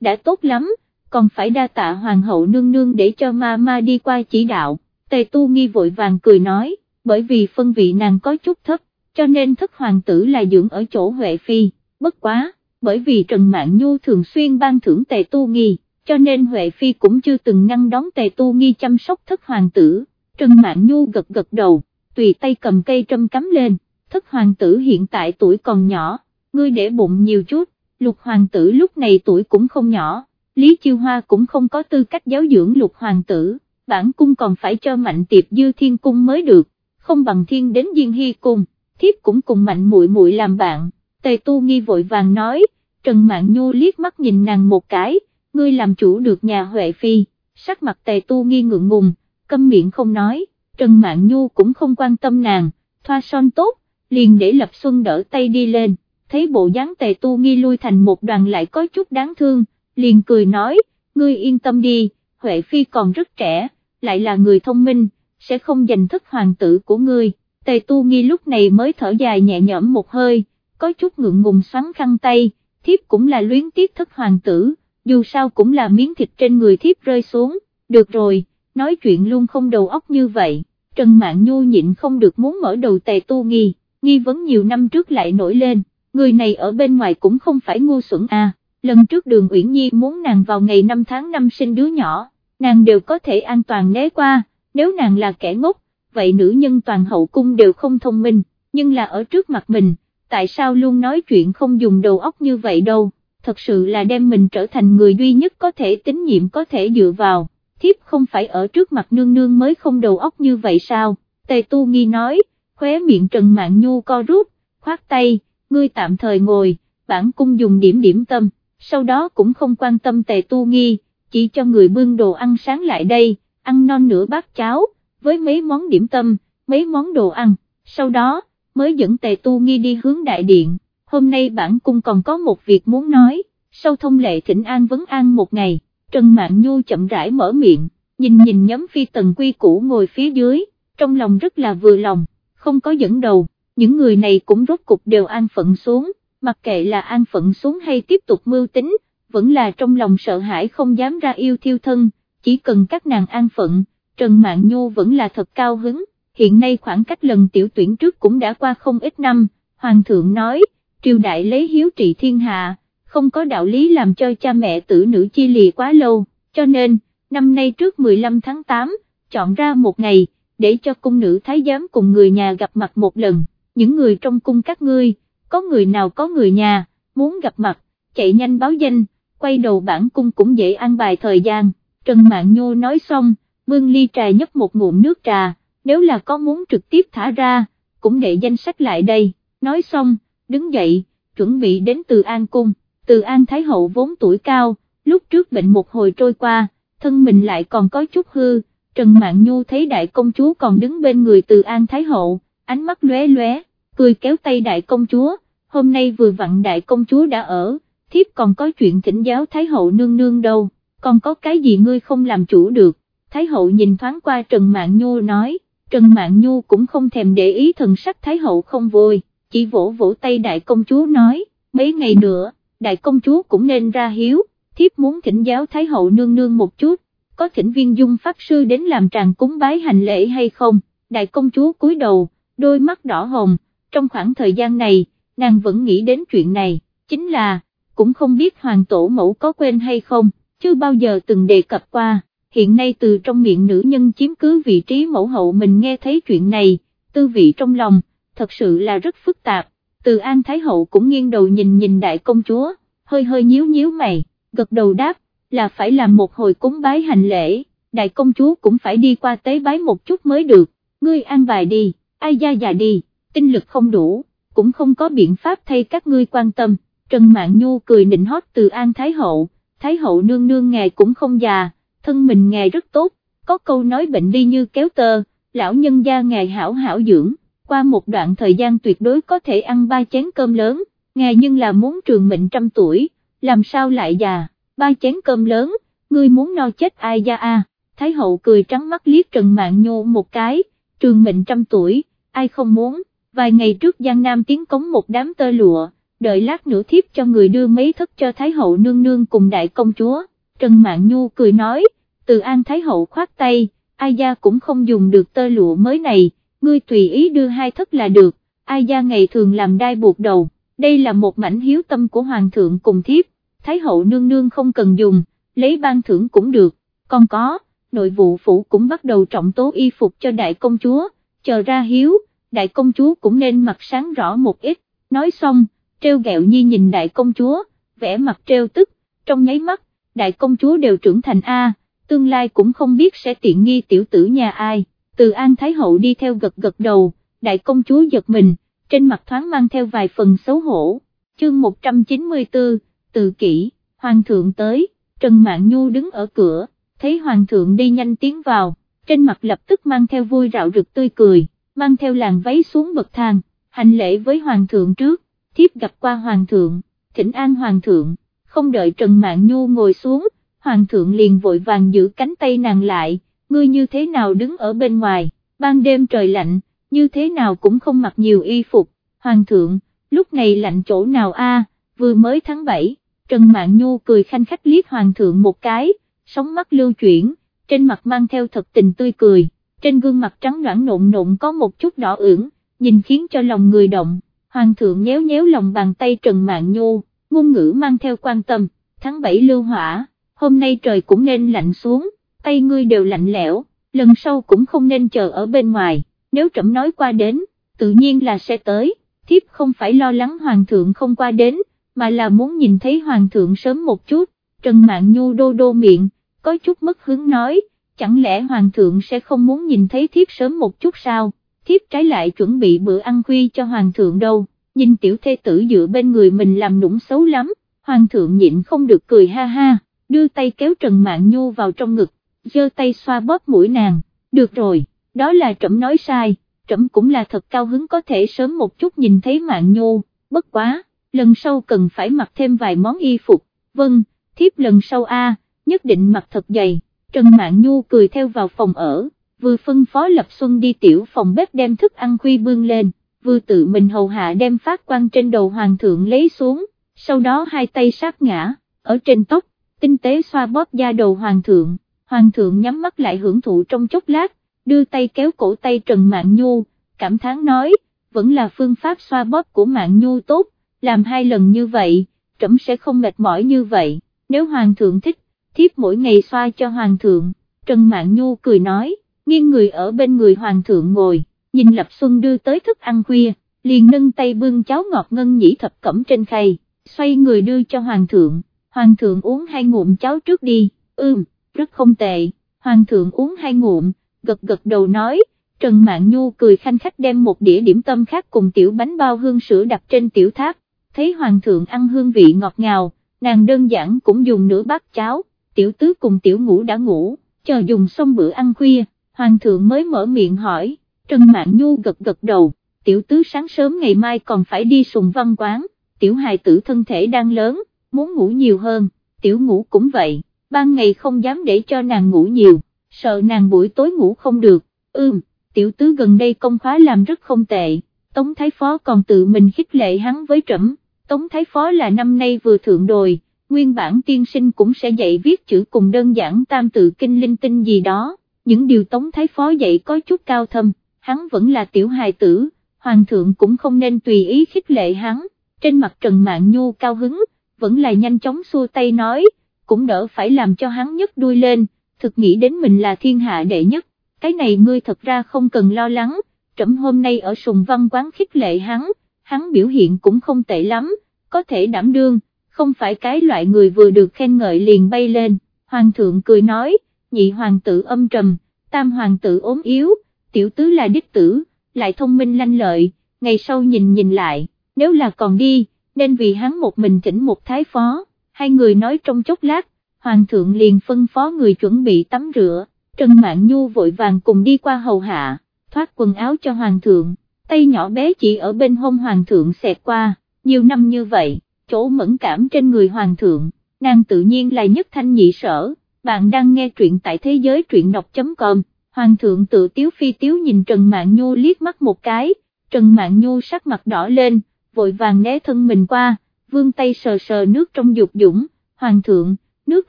đã tốt lắm, còn phải đa tạ hoàng hậu nương nương để cho ma ma đi qua chỉ đạo, tề tu nghi vội vàng cười nói, bởi vì phân vị nàng có chút thấp, cho nên thất hoàng tử là dưỡng ở chỗ Huệ Phi, bất quá, bởi vì Trần mạng Nhu thường xuyên ban thưởng tề tu nghi, cho nên Huệ Phi cũng chưa từng ngăn đón tề tu nghi chăm sóc thất hoàng tử, Trần Mạn Nhu gật gật đầu, tùy tay cầm cây trâm cắm lên, thất hoàng tử hiện tại tuổi còn nhỏ, ngươi để bụng nhiều chút, lục hoàng tử lúc này tuổi cũng không nhỏ, Lý Chiêu Hoa cũng không có tư cách giáo dưỡng lục hoàng tử, bản cung còn phải cho mạnh tiệp dư thiên cung mới được, không bằng thiên đến diên hy cung, thiếp cũng cùng mạnh muội muội làm bạn, tề tu nghi vội vàng nói, Trần Mạn Nhu liếc mắt nhìn nàng một cái, ngươi làm chủ được nhà Huệ Phi, sắc mặt tề tu nghi ngượng ngùng, câm miệng không nói, Trần Mạn Nhu cũng không quan tâm nàng, thoa son tốt, liền để Lập Xuân đỡ tay đi lên, thấy bộ dáng tề tu nghi lui thành một đoàn lại có chút đáng thương, liền cười nói, ngươi yên tâm đi, Huệ Phi còn rất trẻ, lại là người thông minh, sẽ không giành thức hoàng tử của ngươi, tề tu nghi lúc này mới thở dài nhẹ nhõm một hơi, có chút ngượng ngùng xoắn khăn tay, thiếp cũng là luyến tiếc thức hoàng tử, dù sao cũng là miếng thịt trên người thiếp rơi xuống, được rồi, nói chuyện luôn không đầu óc như vậy, Trần Mạn Nhu nhịn không được muốn mở đầu tề tu nghi, nghi vấn nhiều năm trước lại nổi lên, người này ở bên ngoài cũng không phải ngu xuẩn à, lần trước đường Uyển Nhi muốn nàng vào ngày 5 tháng 5 sinh đứa nhỏ, nàng đều có thể an toàn né qua, nếu nàng là kẻ ngốc, vậy nữ nhân toàn hậu cung đều không thông minh, nhưng là ở trước mặt mình, tại sao luôn nói chuyện không dùng đầu óc như vậy đâu, thật sự là đem mình trở thành người duy nhất có thể tín nhiệm có thể dựa vào, thiếp không phải ở trước mặt nương nương mới không đầu óc như vậy sao, tề tu nghi nói, khóe miệng Trần Mạn Nhu co rút, khoát tay, ngươi tạm thời ngồi, bản cung dùng điểm điểm tâm, sau đó cũng không quan tâm tề tu nghi, chỉ cho người bưng đồ ăn sáng lại đây, ăn non nửa bát cháo, với mấy món điểm tâm, mấy món đồ ăn, sau đó, mới dẫn tề tu nghi đi hướng đại điện, hôm nay bản cung còn có một việc muốn nói, sau thông lệ thỉnh an vấn an một ngày, Trần Mạn Nhu chậm rãi mở miệng, nhìn nhìn nhóm phi tần quy cũ ngồi phía dưới, trong lòng rất là vừa lòng, không có dẫn đầu, những người này cũng rốt cục đều an phận xuống, mặc kệ là an phận xuống hay tiếp tục mưu tính, vẫn là trong lòng sợ hãi không dám ra yêu thiêu thân, chỉ cần các nàng an phận, Trần Mạn Nhu vẫn là thật cao hứng, hiện nay khoảng cách lần tiểu tuyển trước cũng đã qua không ít năm, Hoàng thượng nói, triều đại lấy hiếu trị thiên hạ, không có đạo lý làm cho cha mẹ tử nữ chi lì quá lâu, cho nên, năm nay trước 15 tháng 8, chọn ra một ngày, để cho cung nữ thái giám cùng người nhà gặp mặt một lần, những người trong cung các ngươi, có người nào có người nhà, muốn gặp mặt, chạy nhanh báo danh, quay đầu bản cung cũng dễ ăn bài thời gian, Trần Mạn Nhu nói xong, bưng ly trà nhấp một ngụm nước trà, nếu là có muốn trực tiếp thả ra, cũng để danh sách lại đây, nói xong, đứng dậy, chuẩn bị đến từ An Cung, từ An Thái Hậu vốn tuổi cao, lúc trước bệnh một hồi trôi qua, thân mình lại còn có chút hư, Trần Mạn Nhu thấy đại công chúa còn đứng bên người từ An Thái Hậu, ánh mắt lóe lóe, cười kéo tay đại công chúa, hôm nay vừa vặn đại công chúa đã ở, thiếp còn có chuyện thỉnh giáo Thái hậu nương nương đâu, còn có cái gì ngươi không làm chủ được, Thái hậu nhìn thoáng qua Trần Mạn Nhu nói, Trần Mạn Nhu cũng không thèm để ý thần sắc Thái hậu không vui, chỉ vỗ vỗ tay đại công chúa nói, mấy ngày nữa, đại công chúa cũng nên ra hiếu, thiếp muốn thỉnh giáo Thái hậu nương nương một chút, có thỉnh viên dung pháp sư đến làm tràng cúng bái hành lễ hay không, đại công chúa cúi đầu, đôi mắt đỏ hồng, trong khoảng thời gian này, nàng vẫn nghĩ đến chuyện này, chính là, cũng không biết hoàng tổ mẫu có quên hay không, chưa bao giờ từng đề cập qua, hiện nay từ trong miệng nữ nhân chiếm cứ vị trí mẫu hậu mình nghe thấy chuyện này, tư vị trong lòng, thật sự là rất phức tạp, từ An Thái Hậu cũng nghiêng đầu nhìn nhìn đại công chúa, hơi hơi nhíu nhíu mày, gật đầu đáp, là phải làm một hồi cúng bái hành lễ, đại công chúa cũng phải đi qua tế bái một chút mới được, ngươi an bài đi, ai gia già đi, tinh lực không đủ, cũng không có biện pháp thay các ngươi quan tâm, Trần Mạn Nhu cười nịnh hót từ An Thái Hậu, Thái Hậu nương nương ngài cũng không già, thân mình ngài rất tốt, có câu nói bệnh đi như kéo tơ, lão nhân gia ngài hảo hảo dưỡng, qua một đoạn thời gian tuyệt đối có thể ăn ba chén cơm lớn, ngài nhưng là muốn trường mệnh trăm tuổi, làm sao lại già, ba chén cơm lớn, ngươi muốn no chết ai da a? Thái hậu cười trắng mắt liếc Trần Mạn Nhô một cái, trường mệnh trăm tuổi, ai không muốn, vài ngày trước Giang Nam tiến cống một đám tơ lụa, đợi lát nữa thiếp cho người đưa mấy thức cho Thái hậu nương nương cùng đại công chúa, Trần Mạn Nhu cười nói, từ An Thái hậu khoát tay, ai da cũng không dùng được tơ lụa mới này, ngươi tùy ý đưa hai thất là được, ai gia ngày thường làm đai buộc đầu, đây là một mảnh hiếu tâm của Hoàng thượng cùng thiếp, Thái hậu nương nương không cần dùng, lấy ban thưởng cũng được, còn có, nội vụ phủ cũng bắt đầu trọng tố y phục cho đại công chúa, chờ ra hiếu, đại công chúa cũng nên mặc sáng rõ một ít, nói xong, treo gẹo nhi nhìn đại công chúa, vẽ mặt treo tức, trong nháy mắt, đại công chúa đều trưởng thành A, tương lai cũng không biết sẽ tiện nghi tiểu tử nhà ai, từ An Thái Hậu đi theo gật gật đầu, đại công chúa giật mình, trên mặt thoáng mang theo vài phần xấu hổ, chương 194, từ kỷ, Hoàng thượng tới, Trần Mạn Nhu đứng ở cửa, thấy Hoàng thượng đi nhanh tiến vào, trên mặt lập tức mang theo vui rạo rực tươi cười, mang theo làn váy xuống bậc thang, hành lễ với Hoàng thượng trước, thiếp gặp qua Hoàng thượng, thỉnh an Hoàng thượng, không đợi Trần Mạn Nhu ngồi xuống, Hoàng thượng liền vội vàng giữ cánh tay nàng lại, ngươi như thế nào đứng ở bên ngoài, ban đêm trời lạnh, như thế nào cũng không mặc nhiều y phục, Hoàng thượng, lúc này lạnh chỗ nào a? vừa mới tháng 7, Trần Mạn Nhu cười khanh khách liếc Hoàng thượng một cái, sóng mắt lưu chuyển, trên mặt mang theo thật tình tươi cười, trên gương mặt trắng noãn nộn nộn có một chút đỏ ửng, nhìn khiến cho lòng người động, Hoàng thượng nhéo nhéo lòng bàn tay Trần Mạn Nhu, ngôn ngữ mang theo quan tâm, tháng 7 lưu hỏa hôm nay trời cũng nên lạnh xuống, tay ngươi đều lạnh lẽo, lần sau cũng không nên chờ ở bên ngoài, nếu trẫm nói qua đến, tự nhiên là sẽ tới, thiếp không phải lo lắng hoàng thượng không qua đến, mà là muốn nhìn thấy hoàng thượng sớm một chút, Trần Mạn Nhu đô đô miệng, có chút mất hứng nói, chẳng lẽ hoàng thượng sẽ không muốn nhìn thấy thiếp sớm một chút sao, thiếp trái lại chuẩn bị bữa ăn khuya cho hoàng thượng đâu, nhìn tiểu thê tử dựa bên người mình làm nũng xấu lắm, hoàng thượng nhịn không được cười ha ha đưa tay kéo Trần Mạn Nhu vào trong ngực, giơ tay xoa bóp mũi nàng, được rồi, đó là trẫm nói sai, trẫm cũng là thật cao hứng có thể sớm một chút nhìn thấy mạng Nhu, bất quá, lần sau cần phải mặc thêm vài món y phục, vâng, thiếp lần sau a, nhất định mặc thật dày, Trần mạng Nhu cười theo vào phòng ở, vừa phân phó Lập Xuân đi tiểu phòng bếp đem thức ăn khuy bưng lên, vừa tự mình hầu hạ đem phát quan trên đầu hoàng thượng lấy xuống, sau đó hai tay sát ngã, ở trên tóc, tinh tế xoa bóp da đầu hoàng thượng, hoàng thượng nhắm mắt lại hưởng thụ trong chốc lát, đưa tay kéo cổ tay Trần Mạn Nhu, cảm thán nói, vẫn là phương pháp xoa bóp của Mạn Nhu tốt, làm hai lần như vậy, trẫm sẽ không mệt mỏi như vậy, nếu hoàng thượng thích, thiếp mỗi ngày xoa cho hoàng thượng, Trần Mạn Nhu cười nói, nghiêng người ở bên người hoàng thượng ngồi, nhìn Lập Xuân đưa tới thức ăn khuya, liền nâng tay bưng cháo ngọt ngân nhĩ thập cẩm trên khay, xoay người đưa cho hoàng thượng, hoàng thượng uống hai ngụm cháo trước đi, ưm, rất không tệ, hoàng thượng uống hai ngụm, gật gật đầu nói, Trần Mạn Nhu cười khanh khách đem một đĩa điểm tâm khác cùng tiểu bánh bao hương sữa đặt trên tiểu tháp, thấy hoàng thượng ăn hương vị ngọt ngào, nàng đơn giản cũng dùng nửa bát cháo, tiểu tứ cùng tiểu ngũ đã ngủ, chờ dùng xong bữa ăn khuya, hoàng thượng mới mở miệng hỏi, Trần Mạn Nhu gật gật đầu, tiểu tứ sáng sớm ngày mai còn phải đi sùng văn quán, tiểu hài tử thân thể đang lớn, muốn ngủ nhiều hơn, tiểu ngủ cũng vậy, ban ngày không dám để cho nàng ngủ nhiều, sợ nàng buổi tối ngủ không được, ưm, tiểu tứ gần đây công khóa làm rất không tệ, Tống Thái Phó còn tự mình khích lệ hắn với trẫm, Tống Thái Phó là năm nay vừa thượng đồi, nguyên bản tiên sinh cũng sẽ dạy viết chữ cùng đơn giản tam tự kinh linh tinh gì đó, những điều Tống Thái Phó dạy có chút cao thâm, hắn vẫn là tiểu hài tử, hoàng thượng cũng không nên tùy ý khích lệ hắn, trên mặt Trần Mạn Nhu cao hứng, vẫn là nhanh chóng xua tay nói, cũng đỡ phải làm cho hắn nhấc đuôi lên, thực nghĩ đến mình là thiên hạ đệ nhất, cái này ngươi thật ra không cần lo lắng, trẫm hôm nay ở sùng văn quán khích lệ hắn, hắn biểu hiện cũng không tệ lắm, có thể đảm đương, không phải cái loại người vừa được khen ngợi liền bay lên, hoàng thượng cười nói, nhị hoàng tử âm trầm, tam hoàng tử ốm yếu, tiểu tứ là đích tử, lại thông minh lanh lợi, ngày sau nhìn nhìn lại, nếu là còn đi, nên vì hắn một mình chỉnh một thái phó, hai người nói trong chốc lát, hoàng thượng liền phân phó người chuẩn bị tắm rửa, Trần Mạn Nhu vội vàng cùng đi qua hầu hạ, thoát quần áo cho hoàng thượng, tay nhỏ bé chỉ ở bên hông hoàng thượng xẹt qua, nhiều năm như vậy, chỗ mẫn cảm trên người hoàng thượng, nàng tự nhiên là nhất thanh nhị sở, bạn đang nghe truyện tại thế giới truyện đọc.com, hoàng thượng tự tiếu phi tiếu nhìn Trần Mạn Nhu liếc mắt một cái, Trần Mạn Nhu sắc mặt đỏ lên, vội vàng né thân mình qua, vương tay sờ sờ nước trong dục dũng, hoàng thượng, nước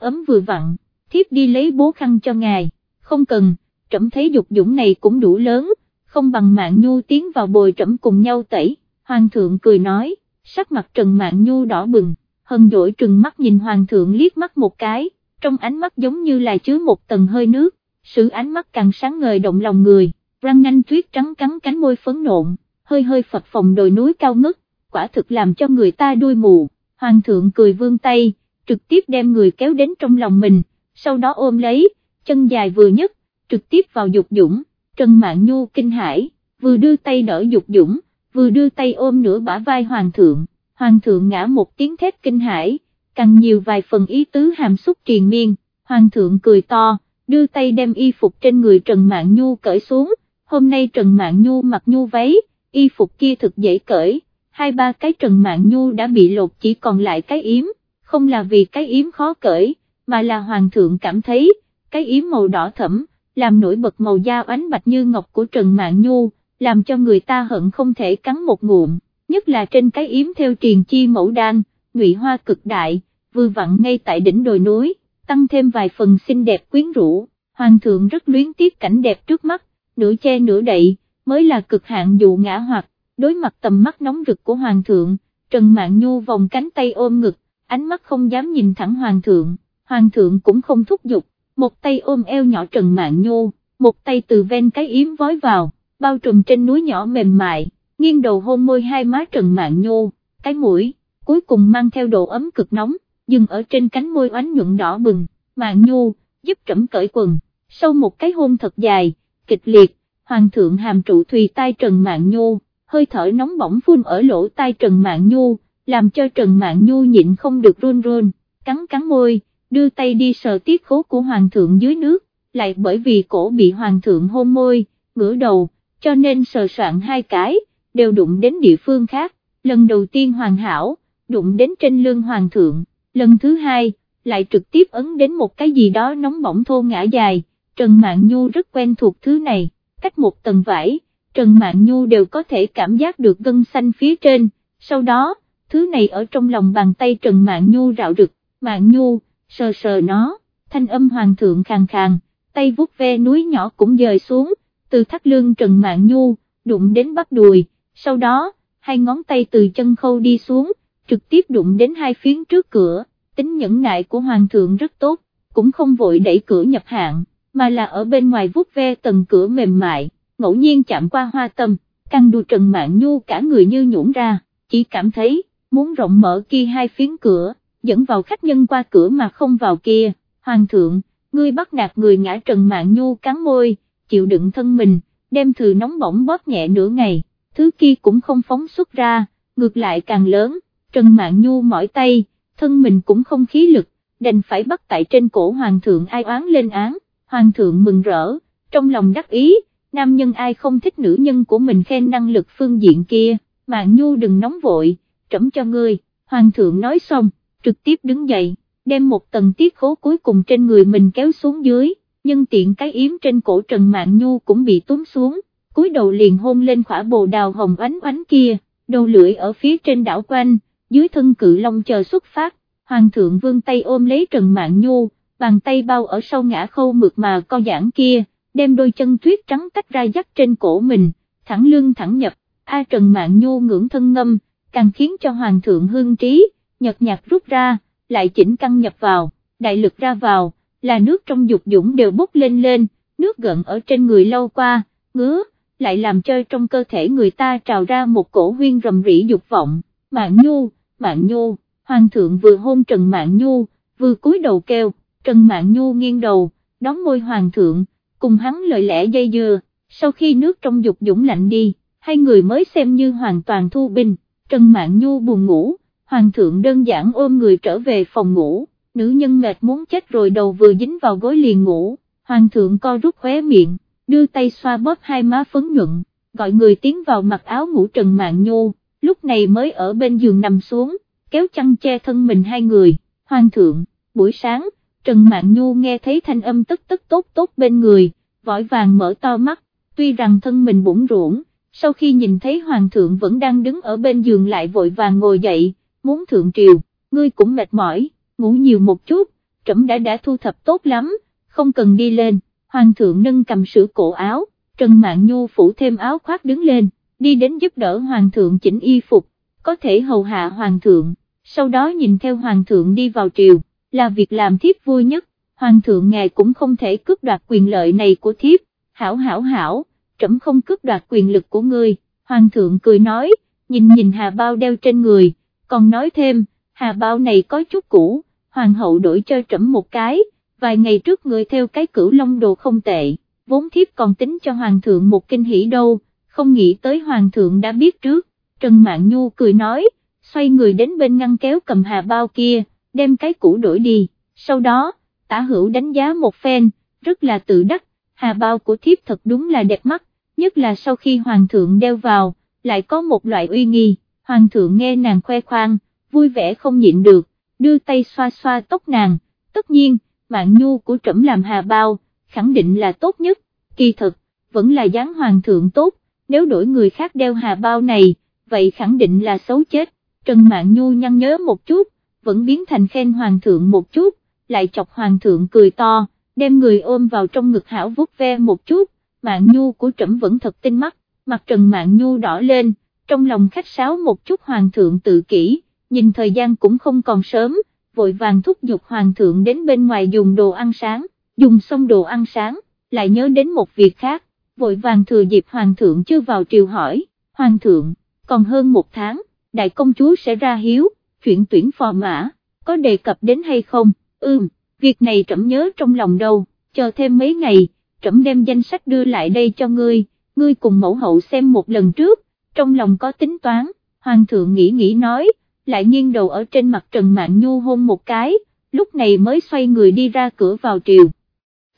ấm vừa vặn, thiếp đi lấy bố khăn cho ngài, không cần, trẫm thấy dục dũng này cũng đủ lớn, không bằng Mạn Nhu tiến vào bồi trẫm cùng nhau tẩy, hoàng thượng cười nói, sắc mặt Trần Mạn Nhu đỏ bừng, hân dỗi trừng mắt nhìn hoàng thượng liếc mắt một cái, trong ánh mắt giống như là chứa một tầng hơi nước, sự ánh mắt càng sáng ngời động lòng người, răng nanh tuyết trắng cắn cánh môi phấn nộn, hơi hơi phật phồng đồi núi cao ngất, quả thực làm cho người ta đuôi mù, hoàng thượng cười vương tay, trực tiếp đem người kéo đến trong lòng mình, sau đó ôm lấy, chân dài vừa nhất, trực tiếp vào dục dũng, Trần Mạn Nhu kinh hãi, vừa đưa tay đỡ dục dũng, vừa đưa tay ôm nửa bả vai hoàng thượng, hoàng thượng ngã một tiếng thét kinh hãi, càng nhiều vài phần ý tứ hàm xúc triền miên, hoàng thượng cười to, đưa tay đem y phục trên người Trần Mạn Nhu cởi xuống, hôm nay Trần Mạn Nhu mặc nhu váy, y phục kia thực dễ cởi, hai ba cái Trần mạng Nhu đã bị lột chỉ còn lại cái yếm, không là vì cái yếm khó cởi, mà là hoàng thượng cảm thấy, cái yếm màu đỏ thẫm, làm nổi bật màu da ánh bạch như ngọc của Trần mạng Nhu, làm cho người ta hận không thể cắn một ngụm, nhất là trên cái yếm theo triền chi mẫu đan, ngụy hoa cực đại, vừa vặn ngay tại đỉnh đồi núi, tăng thêm vài phần xinh đẹp quyến rũ, hoàng thượng rất luyến tiếc cảnh đẹp trước mắt, nửa che nửa đậy, mới là cực hạn dụ ngã hoặc, đối mặt tầm mắt nóng rực của hoàng thượng, Trần Mạn Nhu vòng cánh tay ôm ngực, ánh mắt không dám nhìn thẳng hoàng thượng, hoàng thượng cũng không thúc giục, một tay ôm eo nhỏ Trần Mạn Nhu, một tay từ ven cái yếm vói vào, bao trùm trên núi nhỏ mềm mại, nghiêng đầu hôn môi hai má Trần Mạn Nhu, cái mũi, cuối cùng mang theo độ ấm cực nóng, dừng ở trên cánh môi oánh nhuận đỏ bừng, Mạn Nhu, giúp trẫm cởi quần, sau một cái hôn thật dài, kịch liệt, hoàng thượng hàm trụ thùy tai Trần Mạn Nhu, hơi thở nóng bỏng phun ở lỗ tai Trần Mạn Nhu, làm cho Trần Mạn Nhu nhịn không được run run, cắn cắn môi, đưa tay đi sờ tiết khố của hoàng thượng dưới nước, lại bởi vì cổ bị hoàng thượng hôn môi, ngửa đầu, cho nên sờ soạn hai cái, đều đụng đến địa phương khác, lần đầu tiên hoàn hảo, đụng đến trên lưng hoàng thượng, lần thứ hai, lại trực tiếp ấn đến một cái gì đó nóng bỏng thô ngã dài, Trần Mạn Nhu rất quen thuộc thứ này, cách một tầng vải, Trần Mạn Nhu đều có thể cảm giác được gân xanh phía trên, sau đó, thứ này ở trong lòng bàn tay Trần Mạn Nhu rạo rực, Mạn Nhu, sờ sờ nó, thanh âm hoàng thượng khàn khàn, tay vuốt ve núi nhỏ cũng dời xuống, từ thắt lưng Trần Mạn Nhu, đụng đến bắp đùi, sau đó, hai ngón tay từ chân khâu đi xuống, trực tiếp đụng đến hai phiến trước cửa, tính nhẫn nại của hoàng thượng rất tốt, cũng không vội đẩy cửa nhập hạng, mà là ở bên ngoài vuốt ve tầng cửa mềm mại, ngẫu nhiên chạm qua hoa tâm, căng đu Trần Mạn Nhu cả người như nhũn ra, chỉ cảm thấy, muốn rộng mở kia hai phiến cửa, dẫn vào khách nhân qua cửa mà không vào kia, hoàng thượng, ngươi bắt nạt người ngã Trần Mạn Nhu cắn môi, chịu đựng thân mình, đem thừa nóng bỏng bóp nhẹ nửa ngày, thứ kia cũng không phóng xuất ra, ngược lại càng lớn, Trần Mạn Nhu mỏi tay, thân mình cũng không khí lực, đành phải bắt tại trên cổ hoàng thượng ai oán lên án, hoàng thượng mừng rỡ, trong lòng đắc ý, nam nhân ai không thích nữ nhân của mình khen năng lực phương diện kia, mạng nhu đừng nóng vội, trẫm cho ngươi, hoàng thượng nói xong, trực tiếp đứng dậy, đem một tầng tiết khố cuối cùng trên người mình kéo xuống dưới, nhưng tiện cái yếm trên cổ Trần Mạng Nhu cũng bị túm xuống, cúi đầu liền hôn lên khỏa bồ đào hồng ánh ánh kia, đầu lưỡi ở phía trên đảo quanh, dưới thân cự long chờ xuất phát, hoàng thượng vương tay ôm lấy Trần Mạng Nhu, bàn tay bao ở sau ngã khâu mượt mà co giãn kia, đem đôi chân tuyết trắng tách ra dắt trên cổ mình, thẳng lưng thẳng nhập, A Trần Mạng Nhu ngưỡng thân ngâm, càng khiến cho hoàng thượng hương trí, nhật nhạt rút ra, lại chỉnh căng nhập vào, đại lực ra vào, là nước trong dục dũng đều bốc lên lên, nước gợn ở trên người lâu qua, ngứa, lại làm cho trong cơ thể người ta trào ra một cổ huyên rầm rỉ dục vọng, mạng nhu, mạng nhu, hoàng thượng vừa hôn Trần Mạng Nhu, vừa cúi đầu kêu, Trần Mạng Nhu nghiêng đầu, đóng môi hoàng thượng, cùng hắn lời lẽ dây dưa, sau khi nước trong dục dũng lạnh đi, hai người mới xem như hoàn toàn thu binh, Trần Mạn Nhu buồn ngủ, hoàng thượng đơn giản ôm người trở về phòng ngủ, nữ nhân mệt muốn chết rồi đầu vừa dính vào gối liền ngủ, hoàng thượng co rút khóe miệng, đưa tay xoa bóp hai má phấn nhuận, gọi người tiến vào mặc áo ngủ Trần Mạn Nhu, lúc này mới ở bên giường nằm xuống, kéo chăn che thân mình hai người, hoàng thượng, buổi sáng, Trần Mạn Nhu nghe thấy thanh âm tức tức tốt tốt bên người, vội vàng mở to mắt, tuy rằng thân mình bủng ruộng, sau khi nhìn thấy hoàng thượng vẫn đang đứng ở bên giường lại vội vàng ngồi dậy, muốn thượng triều, ngươi cũng mệt mỏi, ngủ nhiều một chút, trẫm đã đã thu thập tốt lắm, không cần đi lên, hoàng thượng nâng cầm sửa cổ áo, Trần Mạn Nhu phủ thêm áo khoác đứng lên, đi đến giúp đỡ hoàng thượng chỉnh y phục, có thể hầu hạ hoàng thượng, sau đó nhìn theo hoàng thượng đi vào triều, là việc làm thiếp vui nhất, hoàng thượng ngài cũng không thể cướp đoạt quyền lợi này của thiếp, hảo hảo hảo, trẫm không cướp đoạt quyền lực của ngươi, hoàng thượng cười nói, nhìn nhìn hà bao đeo trên người, còn nói thêm, hà bao này có chút cũ, hoàng hậu đổi cho trẫm một cái, vài ngày trước người theo cái cửu long đồ không tệ, vốn thiếp còn tính cho hoàng thượng một kinh hỉ đâu, không nghĩ tới hoàng thượng đã biết trước, Trần mạng Nhu cười nói, xoay người đến bên ngăn kéo cầm hà bao kia, đem cái cũ đổi đi, sau đó, tả hữu đánh giá một phen, rất là tự đắc, hà bao của thiếp thật đúng là đẹp mắt, nhất là sau khi hoàng thượng đeo vào, lại có một loại uy nghi, hoàng thượng nghe nàng khoe khoang, vui vẻ không nhịn được, đưa tay xoa xoa tóc nàng, tất nhiên, mạng nhu của trẫm làm hà bao, khẳng định là tốt nhất, kỳ thực, vẫn là dáng hoàng thượng tốt, nếu đổi người khác đeo hà bao này, vậy khẳng định là xấu chết, Trần Mạng Nhu nhăn nhớ một chút, vẫn biến thành khen hoàng thượng một chút, lại chọc hoàng thượng cười to, đem người ôm vào trong ngực hảo vuốt ve một chút, Mạng Nhu của trẫm vẫn thật tinh mắt, mặt Trần Mạng Nhu đỏ lên, trong lòng khách sáo một chút hoàng thượng tự kỷ, nhìn thời gian cũng không còn sớm, vội vàng thúc giục hoàng thượng đến bên ngoài dùng đồ ăn sáng, dùng xong đồ ăn sáng, lại nhớ đến một việc khác, vội vàng thừa dịp hoàng thượng chưa vào triều hỏi, hoàng thượng, còn hơn một tháng, đại công chúa sẽ ra hiếu, chuyện tuyển phò mã, có đề cập đến hay không, ưm, việc này trẫm nhớ trong lòng đâu, chờ thêm mấy ngày, trẫm đem danh sách đưa lại đây cho ngươi, ngươi cùng mẫu hậu xem một lần trước, trong lòng có tính toán, hoàng thượng nghĩ nghĩ nói, lại nghiêng đầu ở trên mặt Trần Mạn Nhu hôn một cái, lúc này mới xoay người đi ra cửa vào triều.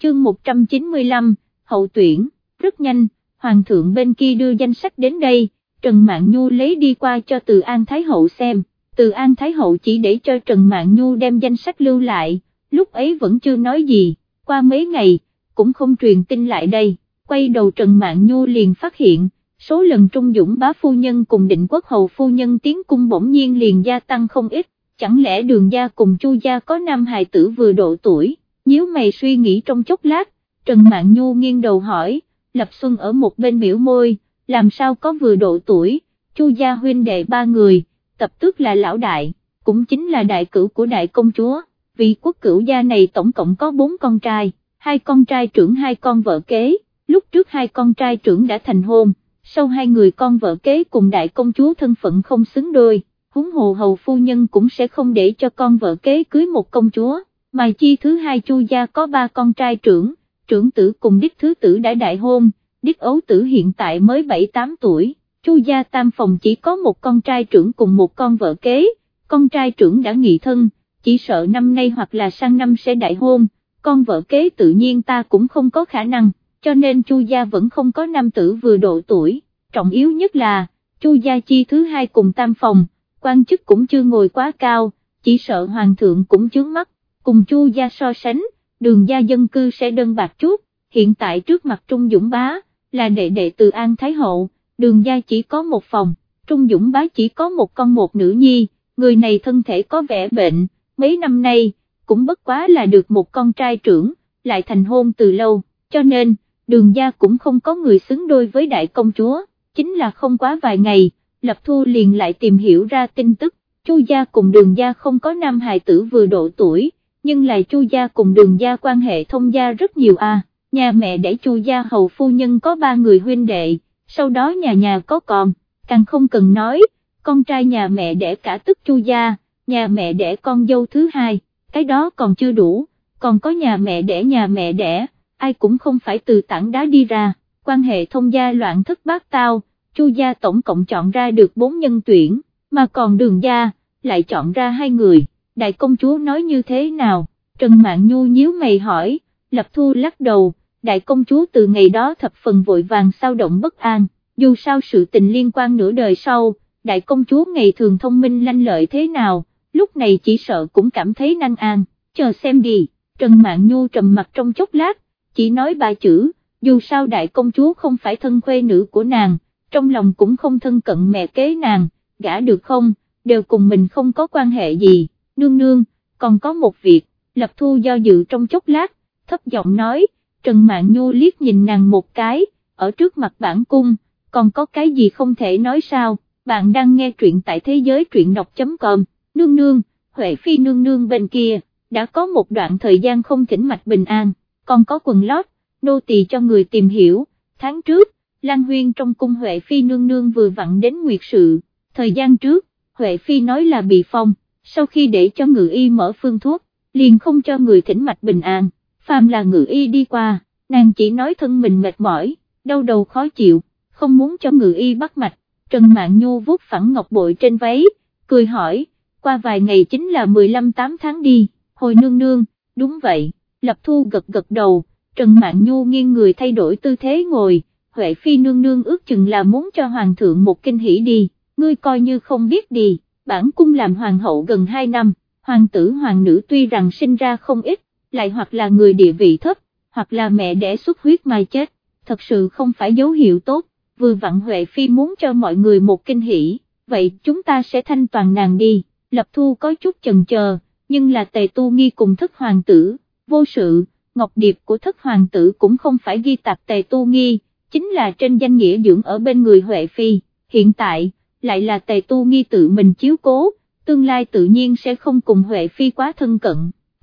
Chương 195, hậu tuyển, rất nhanh, hoàng thượng bên kia đưa danh sách đến đây, Trần Mạn Nhu lấy đi qua cho Từ An Thái Hậu xem, từ An Thái Hậu chỉ để cho Trần Mạn Nhu đem danh sách lưu lại, lúc ấy vẫn chưa nói gì, qua mấy ngày, cũng không truyền tin lại đây, quay đầu Trần Mạn Nhu liền phát hiện, số lần Trung Dũng bá phu nhân cùng định quốc hầu phu nhân tiến cung bỗng nhiên liền gia tăng không ít, chẳng lẽ đường gia cùng chu gia có nam hài tử vừa độ tuổi, nếu mày suy nghĩ trong chốc lát, Trần Mạn Nhu nghiêng đầu hỏi, Lập Xuân ở một bên biểu môi, làm sao có vừa độ tuổi, chu gia huynh đệ ba người, tập tước là lão đại, cũng chính là đại cửu của đại công chúa, vì quốc cửu gia này tổng cộng có bốn con trai, hai con trai trưởng hai con vợ kế, lúc trước hai con trai trưởng đã thành hôn sau hai người con vợ kế cùng đại công chúa thân phận không xứng đôi, huống hồ hầu phu nhân cũng sẽ không để cho con vợ kế cưới một công chúa, mà chi thứ hai chu gia có ba con trai trưởng, trưởng tử cùng đích thứ tử đã đại hôn, đích ấu tử hiện tại mới 7-8 tuổi, chu gia tam phòng chỉ có một con trai trưởng cùng một con vợ kế, con trai trưởng đã nghị thân, chỉ sợ năm nay hoặc là sang năm sẽ đại hôn, con vợ kế tự nhiên ta cũng không có khả năng, cho nên Chu gia vẫn không có nam tử vừa độ tuổi, trọng yếu nhất là, Chu gia chi thứ hai cùng tam phòng, quan chức cũng chưa ngồi quá cao, chỉ sợ hoàng thượng cũng chướng mắt, cùng Chu gia so sánh, đường gia dân cư sẽ đơn bạc chút, hiện tại trước mặt Trung Dũng Bá, là đệ đệ từ An Thái Hậu, đường gia chỉ có một phòng, Trung Dũng Bá chỉ có một con một nữ nhi, người này thân thể có vẻ bệnh, mấy năm nay, cũng bất quá là được một con trai trưởng, lại thành hôn từ lâu, cho nên, đường gia cũng không có người xứng đôi với đại công chúa, chính là không quá vài ngày, Lập Thu liền lại tìm hiểu ra tin tức, Chu gia cùng đường gia không có nam hài tử vừa độ tuổi, nhưng lại Chu gia cùng đường gia quan hệ thông gia rất nhiều a. nhà mẹ để Chu gia hầu phu nhân có ba người huynh đệ, sau đó nhà nhà có còn, càng không cần nói, con trai nhà mẹ đẻ cả tức Chu gia, nhà mẹ đẻ con dâu thứ hai, cái đó còn chưa đủ, còn có nhà mẹ đẻ nhà mẹ đẻ, ai cũng không phải từ tảng đá đi ra, quan hệ thông gia loạn thất bát tao, Chu gia tổng cộng chọn ra được bốn nhân tuyển, mà còn đường gia, lại chọn ra hai người, đại công chúa nói như thế nào, Trần Mạn Nhu nhíu mày hỏi, Lập Thu lắc đầu, đại công chúa từ ngày đó thập phần vội vàng sao động bất an, dù sao sự tình liên quan nửa đời sau, đại công chúa ngày thường thông minh lanh lợi thế nào, lúc này chỉ sợ cũng cảm thấy năng an, chờ xem đi, Trần Mạn Nhu trầm mặt trong chốc lát, chỉ nói ba chữ, dù sao đại công chúa không phải thân khuê nữ của nàng, trong lòng cũng không thân cận mẹ kế nàng, gả được không, đều cùng mình không có quan hệ gì, nương nương, còn có một việc, lập thu do dự trong chốc lát, thấp giọng nói, Trần Mạn Nhu liếc nhìn nàng một cái, ở trước mặt bản cung, còn có cái gì không thể nói sao, bạn đang nghe truyện tại thế giới truyện đọc.com, nương nương, Huệ Phi nương nương bên kia, đã có một đoạn thời gian không thỉnh mạch bình an, còn có quần lót, nô tỳ cho người tìm hiểu, tháng trước, Lan Huyên trong cung Huệ Phi nương nương vừa vặn đến nguyệt sự, thời gian trước, Huệ Phi nói là bị phong, sau khi để cho ngự y mở phương thuốc, liền không cho người thỉnh mạch bình an, phàm là ngự y đi qua, nàng chỉ nói thân mình mệt mỏi, đau đầu khó chịu, không muốn cho ngự y bắt mạch, Trần Mạn Nhu vuốt phẳng ngọc bội trên váy, cười hỏi, qua vài ngày chính là 15 tám tháng đi, hồi nương nương, đúng vậy, Lập Thu gật gật đầu, Trần Mạn Nhu nghiêng người thay đổi tư thế ngồi, Huệ Phi nương nương ước chừng là muốn cho Hoàng thượng một kinh hỉ đi, ngươi coi như không biết đi, bản cung làm Hoàng hậu gần 2 năm, Hoàng tử Hoàng nữ tuy rằng sinh ra không ít, lại hoặc là người địa vị thấp, hoặc là mẹ đẻ xuất huyết mà chết, thật sự không phải dấu hiệu tốt, vừa vặn Huệ Phi muốn cho mọi người một kinh hỉ, vậy chúng ta sẽ thanh toàn nàng đi, Lập Thu có chút chần chờ, nhưng là tề tu nghi cùng thất hoàng tử, vô sự, ngọc điệp của thất hoàng tử cũng không phải ghi tạc tề tu nghi, chính là trên danh nghĩa dưỡng ở bên người Huệ Phi, hiện tại, lại là tề tu nghi tự mình chiếu cố, tương lai tự nhiên sẽ không cùng Huệ Phi quá thân cận,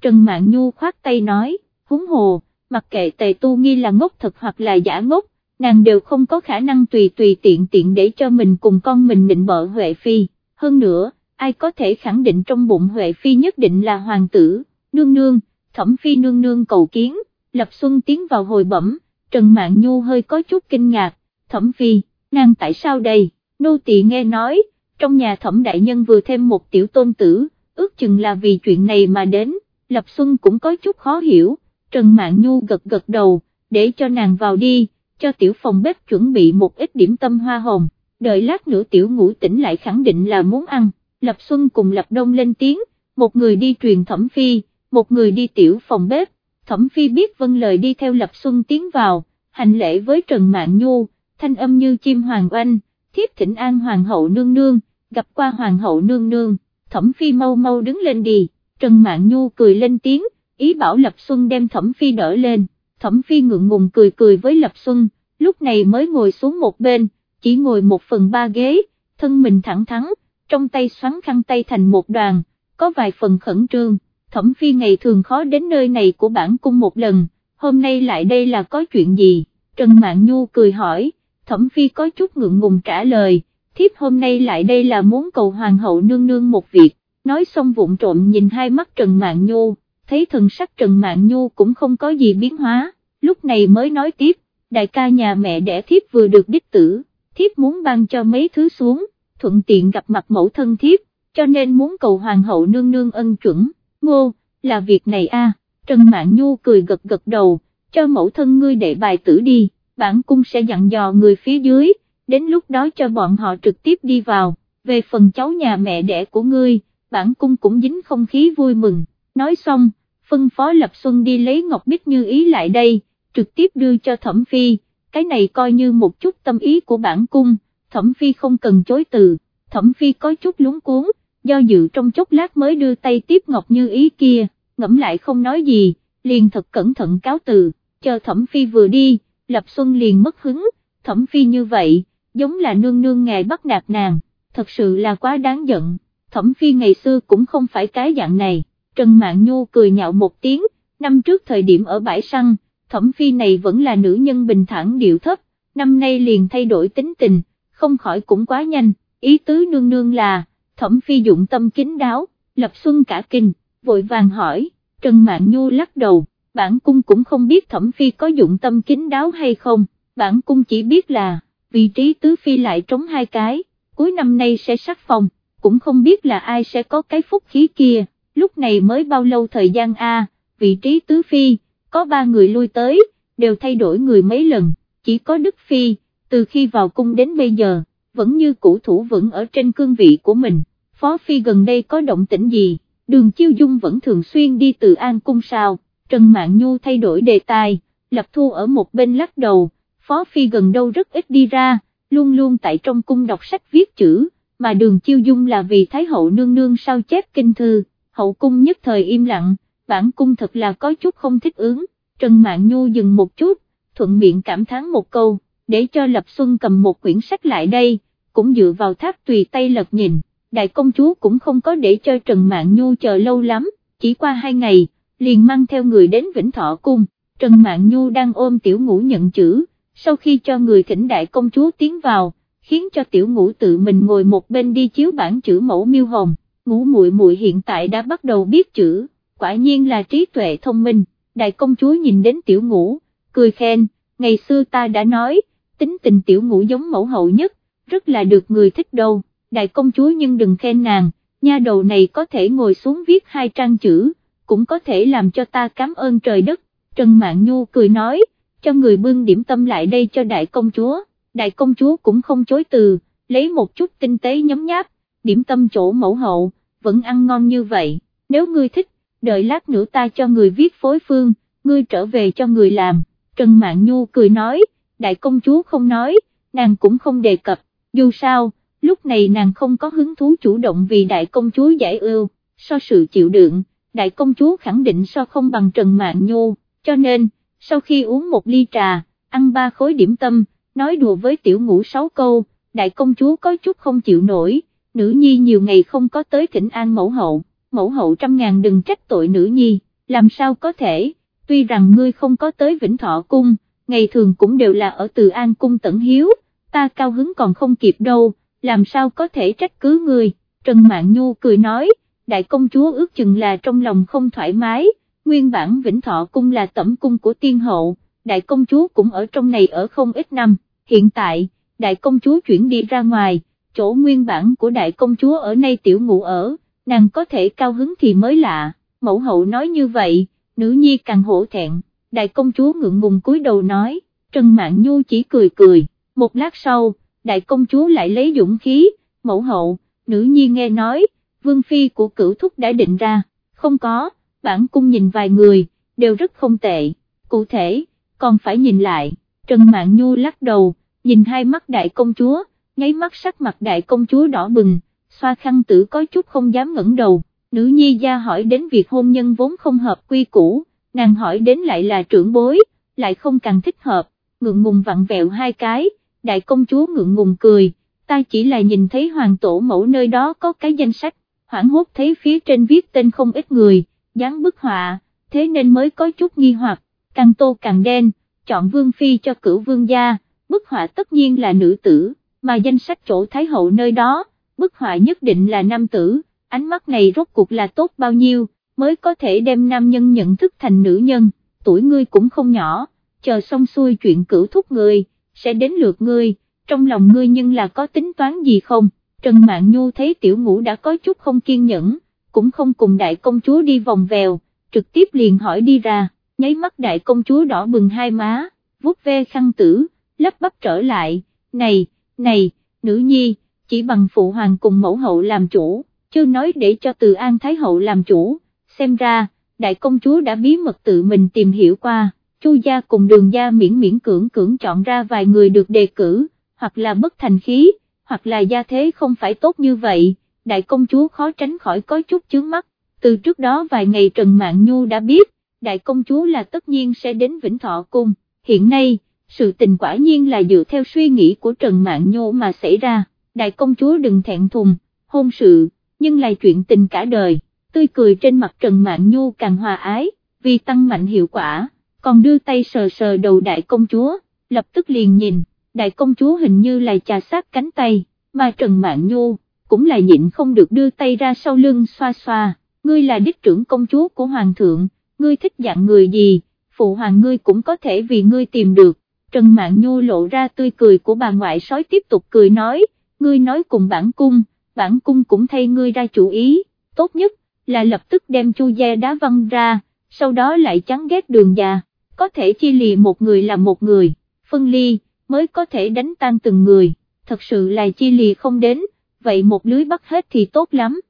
Trần Mạn Nhu khoát tay nói, húng hồ, mặc kệ tề tu nghi là ngốc thật hoặc là giả ngốc, nàng đều không có khả năng tùy tùy tiện tiện để cho mình cùng con mình định bợ Huệ Phi, hơn nữa, ai có thể khẳng định trong bụng Huệ Phi nhất định là hoàng tử, nương nương, thẩm phi nương nương cầu kiến, Lập Xuân tiến vào hồi bẩm, Trần Mạn Nhu hơi có chút kinh ngạc, thẩm phi, nàng tại sao đây, nô tỳ nghe nói, trong nhà thẩm đại nhân vừa thêm một tiểu tôn tử, ước chừng là vì chuyện này mà đến, Lập Xuân cũng có chút khó hiểu, Trần Mạn Nhu gật gật đầu, để cho nàng vào đi, cho tiểu phòng bếp chuẩn bị một ít điểm tâm hoa hồng, đợi lát nữa tiểu ngủ tỉnh lại khẳng định là muốn ăn, Lập Xuân cùng Lập Đông lên tiếng, một người đi truyền thẩm phi, một người đi tiểu phòng bếp, thẩm phi biết vân lời đi theo Lập Xuân tiến vào, hành lễ với Trần Mạn Nhu, thanh âm như chim hoàng oanh, thiếp thỉnh an hoàng hậu nương nương, gặp qua hoàng hậu nương nương, thẩm phi mau mau đứng lên đi, Trần Mạn Nhu cười lên tiếng, ý bảo Lập Xuân đem thẩm phi đỡ lên, thẩm phi ngượng ngùng cười cười với Lập Xuân, lúc này mới ngồi xuống một bên, chỉ ngồi một phần ba ghế, thân mình thẳng thắn, trong tay xoắn khăn tay thành một đoàn, có vài phần khẩn trương, thẩm phi ngày thường khó đến nơi này của bản cung một lần, hôm nay lại đây là có chuyện gì, Trần Mạn Nhu cười hỏi, thẩm phi có chút ngượng ngùng trả lời, thiếp hôm nay lại đây là muốn cầu hoàng hậu nương nương một việc, nói xong vụng trộm nhìn hai mắt Trần Mạn Nhu, thấy thần sắc Trần Mạn Nhu cũng không có gì biến hóa, lúc này mới nói tiếp, đại ca nhà mẹ đẻ thiếp vừa được đích tử, thiếp muốn ban cho mấy thứ xuống, thuận tiện gặp mặt mẫu thân thiếp, cho nên muốn cầu hoàng hậu nương nương ân chuẩn, ngô, là việc này a. Trần Mạn Nhu cười gật gật đầu, cho mẫu thân ngươi đệ bài tử đi, bản cung sẽ dặn dò người phía dưới, đến lúc đó cho bọn họ trực tiếp đi vào, về phần cháu nhà mẹ đẻ của ngươi, bản cung cũng dính không khí vui mừng, nói xong, phân phó Lập Xuân đi lấy Ngọc Bích Như ý lại đây, trực tiếp đưa cho Thẩm Phi, cái này coi như một chút tâm ý của bản cung, Thẩm Phi không cần chối từ, Thẩm Phi có chút lúng cuốn, do dự trong chốc lát mới đưa tay tiếp Ngọc Như ý kia, ngẫm lại không nói gì, liền thật cẩn thận cáo từ, chờ Thẩm Phi vừa đi, Lập Xuân liền mất hứng, Thẩm Phi như vậy, giống là nương nương ngài bắt nạt nàng, thật sự là quá đáng giận, Thẩm Phi ngày xưa cũng không phải cái dạng này, Trần Mạn Nhu cười nhạo một tiếng, năm trước thời điểm ở bãi săn, Thẩm Phi này vẫn là nữ nhân bình thản điệu thấp, năm nay liền thay đổi tính tình, không khỏi cũng quá nhanh, ý tứ nương nương là, Thẩm Phi dụng tâm kính đáo, Lập Xuân cả kinh, vội vàng hỏi, Trần Mạn Nhu lắc đầu, bản cung cũng không biết Thẩm Phi có dụng tâm kính đáo hay không, bản cung chỉ biết là, vị trí tứ phi lại trống hai cái, cuối năm nay sẽ sắc phòng, cũng không biết là ai sẽ có cái phúc khí kia, lúc này mới bao lâu thời gian a, vị trí tứ phi, có ba người lui tới, đều thay đổi người mấy lần, chỉ có Đức Phi, từ khi vào cung đến bây giờ, vẫn như cũ thủ vững ở trên cương vị của mình, Phó Phi gần đây có động tĩnh gì, đường Chiêu Dung vẫn thường xuyên đi từ An Cung sao, Trần mạng Nhu thay đổi đề tài, Lập Thu ở một bên lắc đầu, Phó Phi gần đâu rất ít đi ra, luôn luôn tại trong cung đọc sách viết chữ, mà đường Chiêu Dung là vì Thái hậu nương nương sao chép kinh thư, hậu cung nhất thời im lặng, bản cung thật là có chút không thích ứng, Trần mạng Nhu dừng một chút, thuận miệng cảm thán một câu, để cho Lập Xuân cầm một quyển sách lại đây, cũng dựa vào tháp tùy tay lật nhìn, đại công chúa cũng không có để cho Trần mạng Nhu chờ lâu lắm, chỉ qua hai ngày, liền mang theo người đến Vĩnh Thọ Cung, Trần mạng Nhu đang ôm tiểu ngũ nhận chữ, sau khi cho người thỉnh đại công chúa tiến vào, khiến cho tiểu ngũ tự mình ngồi một bên đi chiếu bản chữ mẫu miêu hồng, ngũ muội muội hiện tại đã bắt đầu biết chữ, quả nhiên là trí tuệ thông minh, đại công chúa nhìn đến tiểu ngũ, cười khen, ngày xưa ta đã nói, tính tình tiểu ngũ giống mẫu hậu nhất, rất là được người thích đâu, đại công chúa nhưng đừng khen nàng, nha đầu này có thể ngồi xuống viết hai trang chữ, cũng có thể làm cho ta cảm ơn trời đất, Trần Mạn Nhu cười nói, cho người bưng điểm tâm lại đây cho đại công chúa, đại công chúa cũng không chối từ, lấy một chút tinh tế nhấm nháp, điểm tâm chỗ mẫu hậu, vẫn ăn ngon như vậy, nếu ngươi thích, đợi lát nữa ta cho người viết phối phương, ngươi trở về cho người làm, Trần Mạn Nhu cười nói, đại công chúa không nói, nàng cũng không đề cập, dù sao, lúc này nàng không có hứng thú chủ động vì đại công chúa giải ưu, so sự chịu đựng, đại công chúa khẳng định so không bằng Trần Mạn Nhu, cho nên, sau khi uống một ly trà, ăn ba khối điểm tâm, nói đùa với tiểu ngũ sáu câu, đại công chúa có chút không chịu nổi, nữ nhi nhiều ngày không có tới thỉnh an mẫu hậu, mẫu hậu trăm ngàn đừng trách tội nữ nhi, làm sao có thể, tuy rằng ngươi không có tới Vĩnh Thọ Cung, ngày thường cũng đều là ở Từ An Cung tận hiếu, ta cao hứng còn không kịp đâu, làm sao có thể trách cứ ngươi, Trần Mạn Nhu cười nói, đại công chúa ước chừng là trong lòng không thoải mái, nguyên bản Vĩnh Thọ Cung là tẩm cung của tiên hậu, đại công chúa cũng ở trong này ở không ít năm, hiện tại, đại công chúa chuyển đi ra ngoài, chỗ nguyên bản của đại công chúa ở nay tiểu ngụ ở, nàng có thể cao hứng thì mới lạ, mẫu hậu nói như vậy, nữ nhi càng hổ thẹn, đại công chúa ngượng ngùng cúi đầu nói, Trần Mạn Nhu chỉ cười cười, một lát sau, đại công chúa lại lấy dũng khí, mẫu hậu, nữ nhi nghe nói, vương phi của cửu thúc đã định ra, không có, bản cung nhìn vài người, đều rất không tệ, cụ thể, còn phải nhìn lại, Trần Mạn Nhu lắc đầu, nhìn hai mắt đại công chúa, nháy mắt sắc mặt đại công chúa đỏ bừng, xoa khăn tử có chút không dám ngẩng đầu, nữ nhi gia hỏi đến việc hôn nhân vốn không hợp quy củ, nàng hỏi đến lại là trưởng bối, lại không càng thích hợp, ngượng ngùng vặn vẹo hai cái, đại công chúa ngượng ngùng cười, ta chỉ là nhìn thấy hoàng tổ mẫu nơi đó có cái danh sách, hoảng hốt thấy phía trên viết tên không ít người, dáng bức họa, thế nên mới có chút nghi hoặc, càng tô càng đen, chọn vương phi cho cửu vương gia, bức họa tất nhiên là nữ tử, mà danh sách chỗ thái hậu nơi đó, bức họa nhất định là nam tử, ánh mắt này rốt cuộc là tốt bao nhiêu, mới có thể đem nam nhân nhận thức thành nữ nhân, tuổi ngươi cũng không nhỏ, chờ xong xuôi chuyện cửu thúc ngươi, sẽ đến lượt ngươi, trong lòng ngươi nhưng là có tính toán gì không, Trần Mạn Nhu thấy tiểu ngũ đã có chút không kiên nhẫn, cũng không cùng đại công chúa đi vòng vèo, trực tiếp liền hỏi đi ra, nháy mắt đại công chúa đỏ bừng hai má, vuốt ve khăn tử, lấp bắp trở lại, này, này, nữ nhi, chỉ bằng phụ hoàng cùng mẫu hậu làm chủ, chưa nói để cho từ An Thái hậu làm chủ, xem ra, đại công chúa đã bí mật tự mình tìm hiểu qua, chu gia cùng đường gia miễn miễn cưỡng cưỡng chọn ra vài người được đề cử, hoặc là bất thành khí, hoặc là gia thế không phải tốt như vậy, đại công chúa khó tránh khỏi có chút chướng mắt, từ trước đó vài ngày Trần Mạn Nhu đã biết, đại công chúa là tất nhiên sẽ đến Vĩnh Thọ Cung, hiện nay, sự tình quả nhiên là dựa theo suy nghĩ của Trần Mạn Nhu mà xảy ra, đại công chúa đừng thẹn thùng, hôn sự, nhưng là chuyện tình cả đời, tươi cười trên mặt Trần Mạn Nhu càng hòa ái, vì tăng mạnh hiệu quả, còn đưa tay sờ sờ đầu đại công chúa, lập tức liền nhìn, đại công chúa hình như là trà sát cánh tay, mà Trần Mạn Nhu, cũng là nhịn không được đưa tay ra sau lưng xoa xoa, ngươi là đích trưởng công chúa của Hoàng thượng, ngươi thích dạng người gì, phụ hoàng ngươi cũng có thể vì ngươi tìm được, Trần Mạn Nhu lộ ra tươi cười của bà ngoại sói tiếp tục cười nói, ngươi nói cùng bản cung, bản cung cũng thay ngươi ra chủ ý, tốt nhất, là lập tức đem chu gia đá văng ra, sau đó lại chán ghét đường già, có thể chia lì một người là một người, phân ly, mới có thể đánh tan từng người, thật sự là chia lì không đến, vậy một lưới bắt hết thì tốt lắm,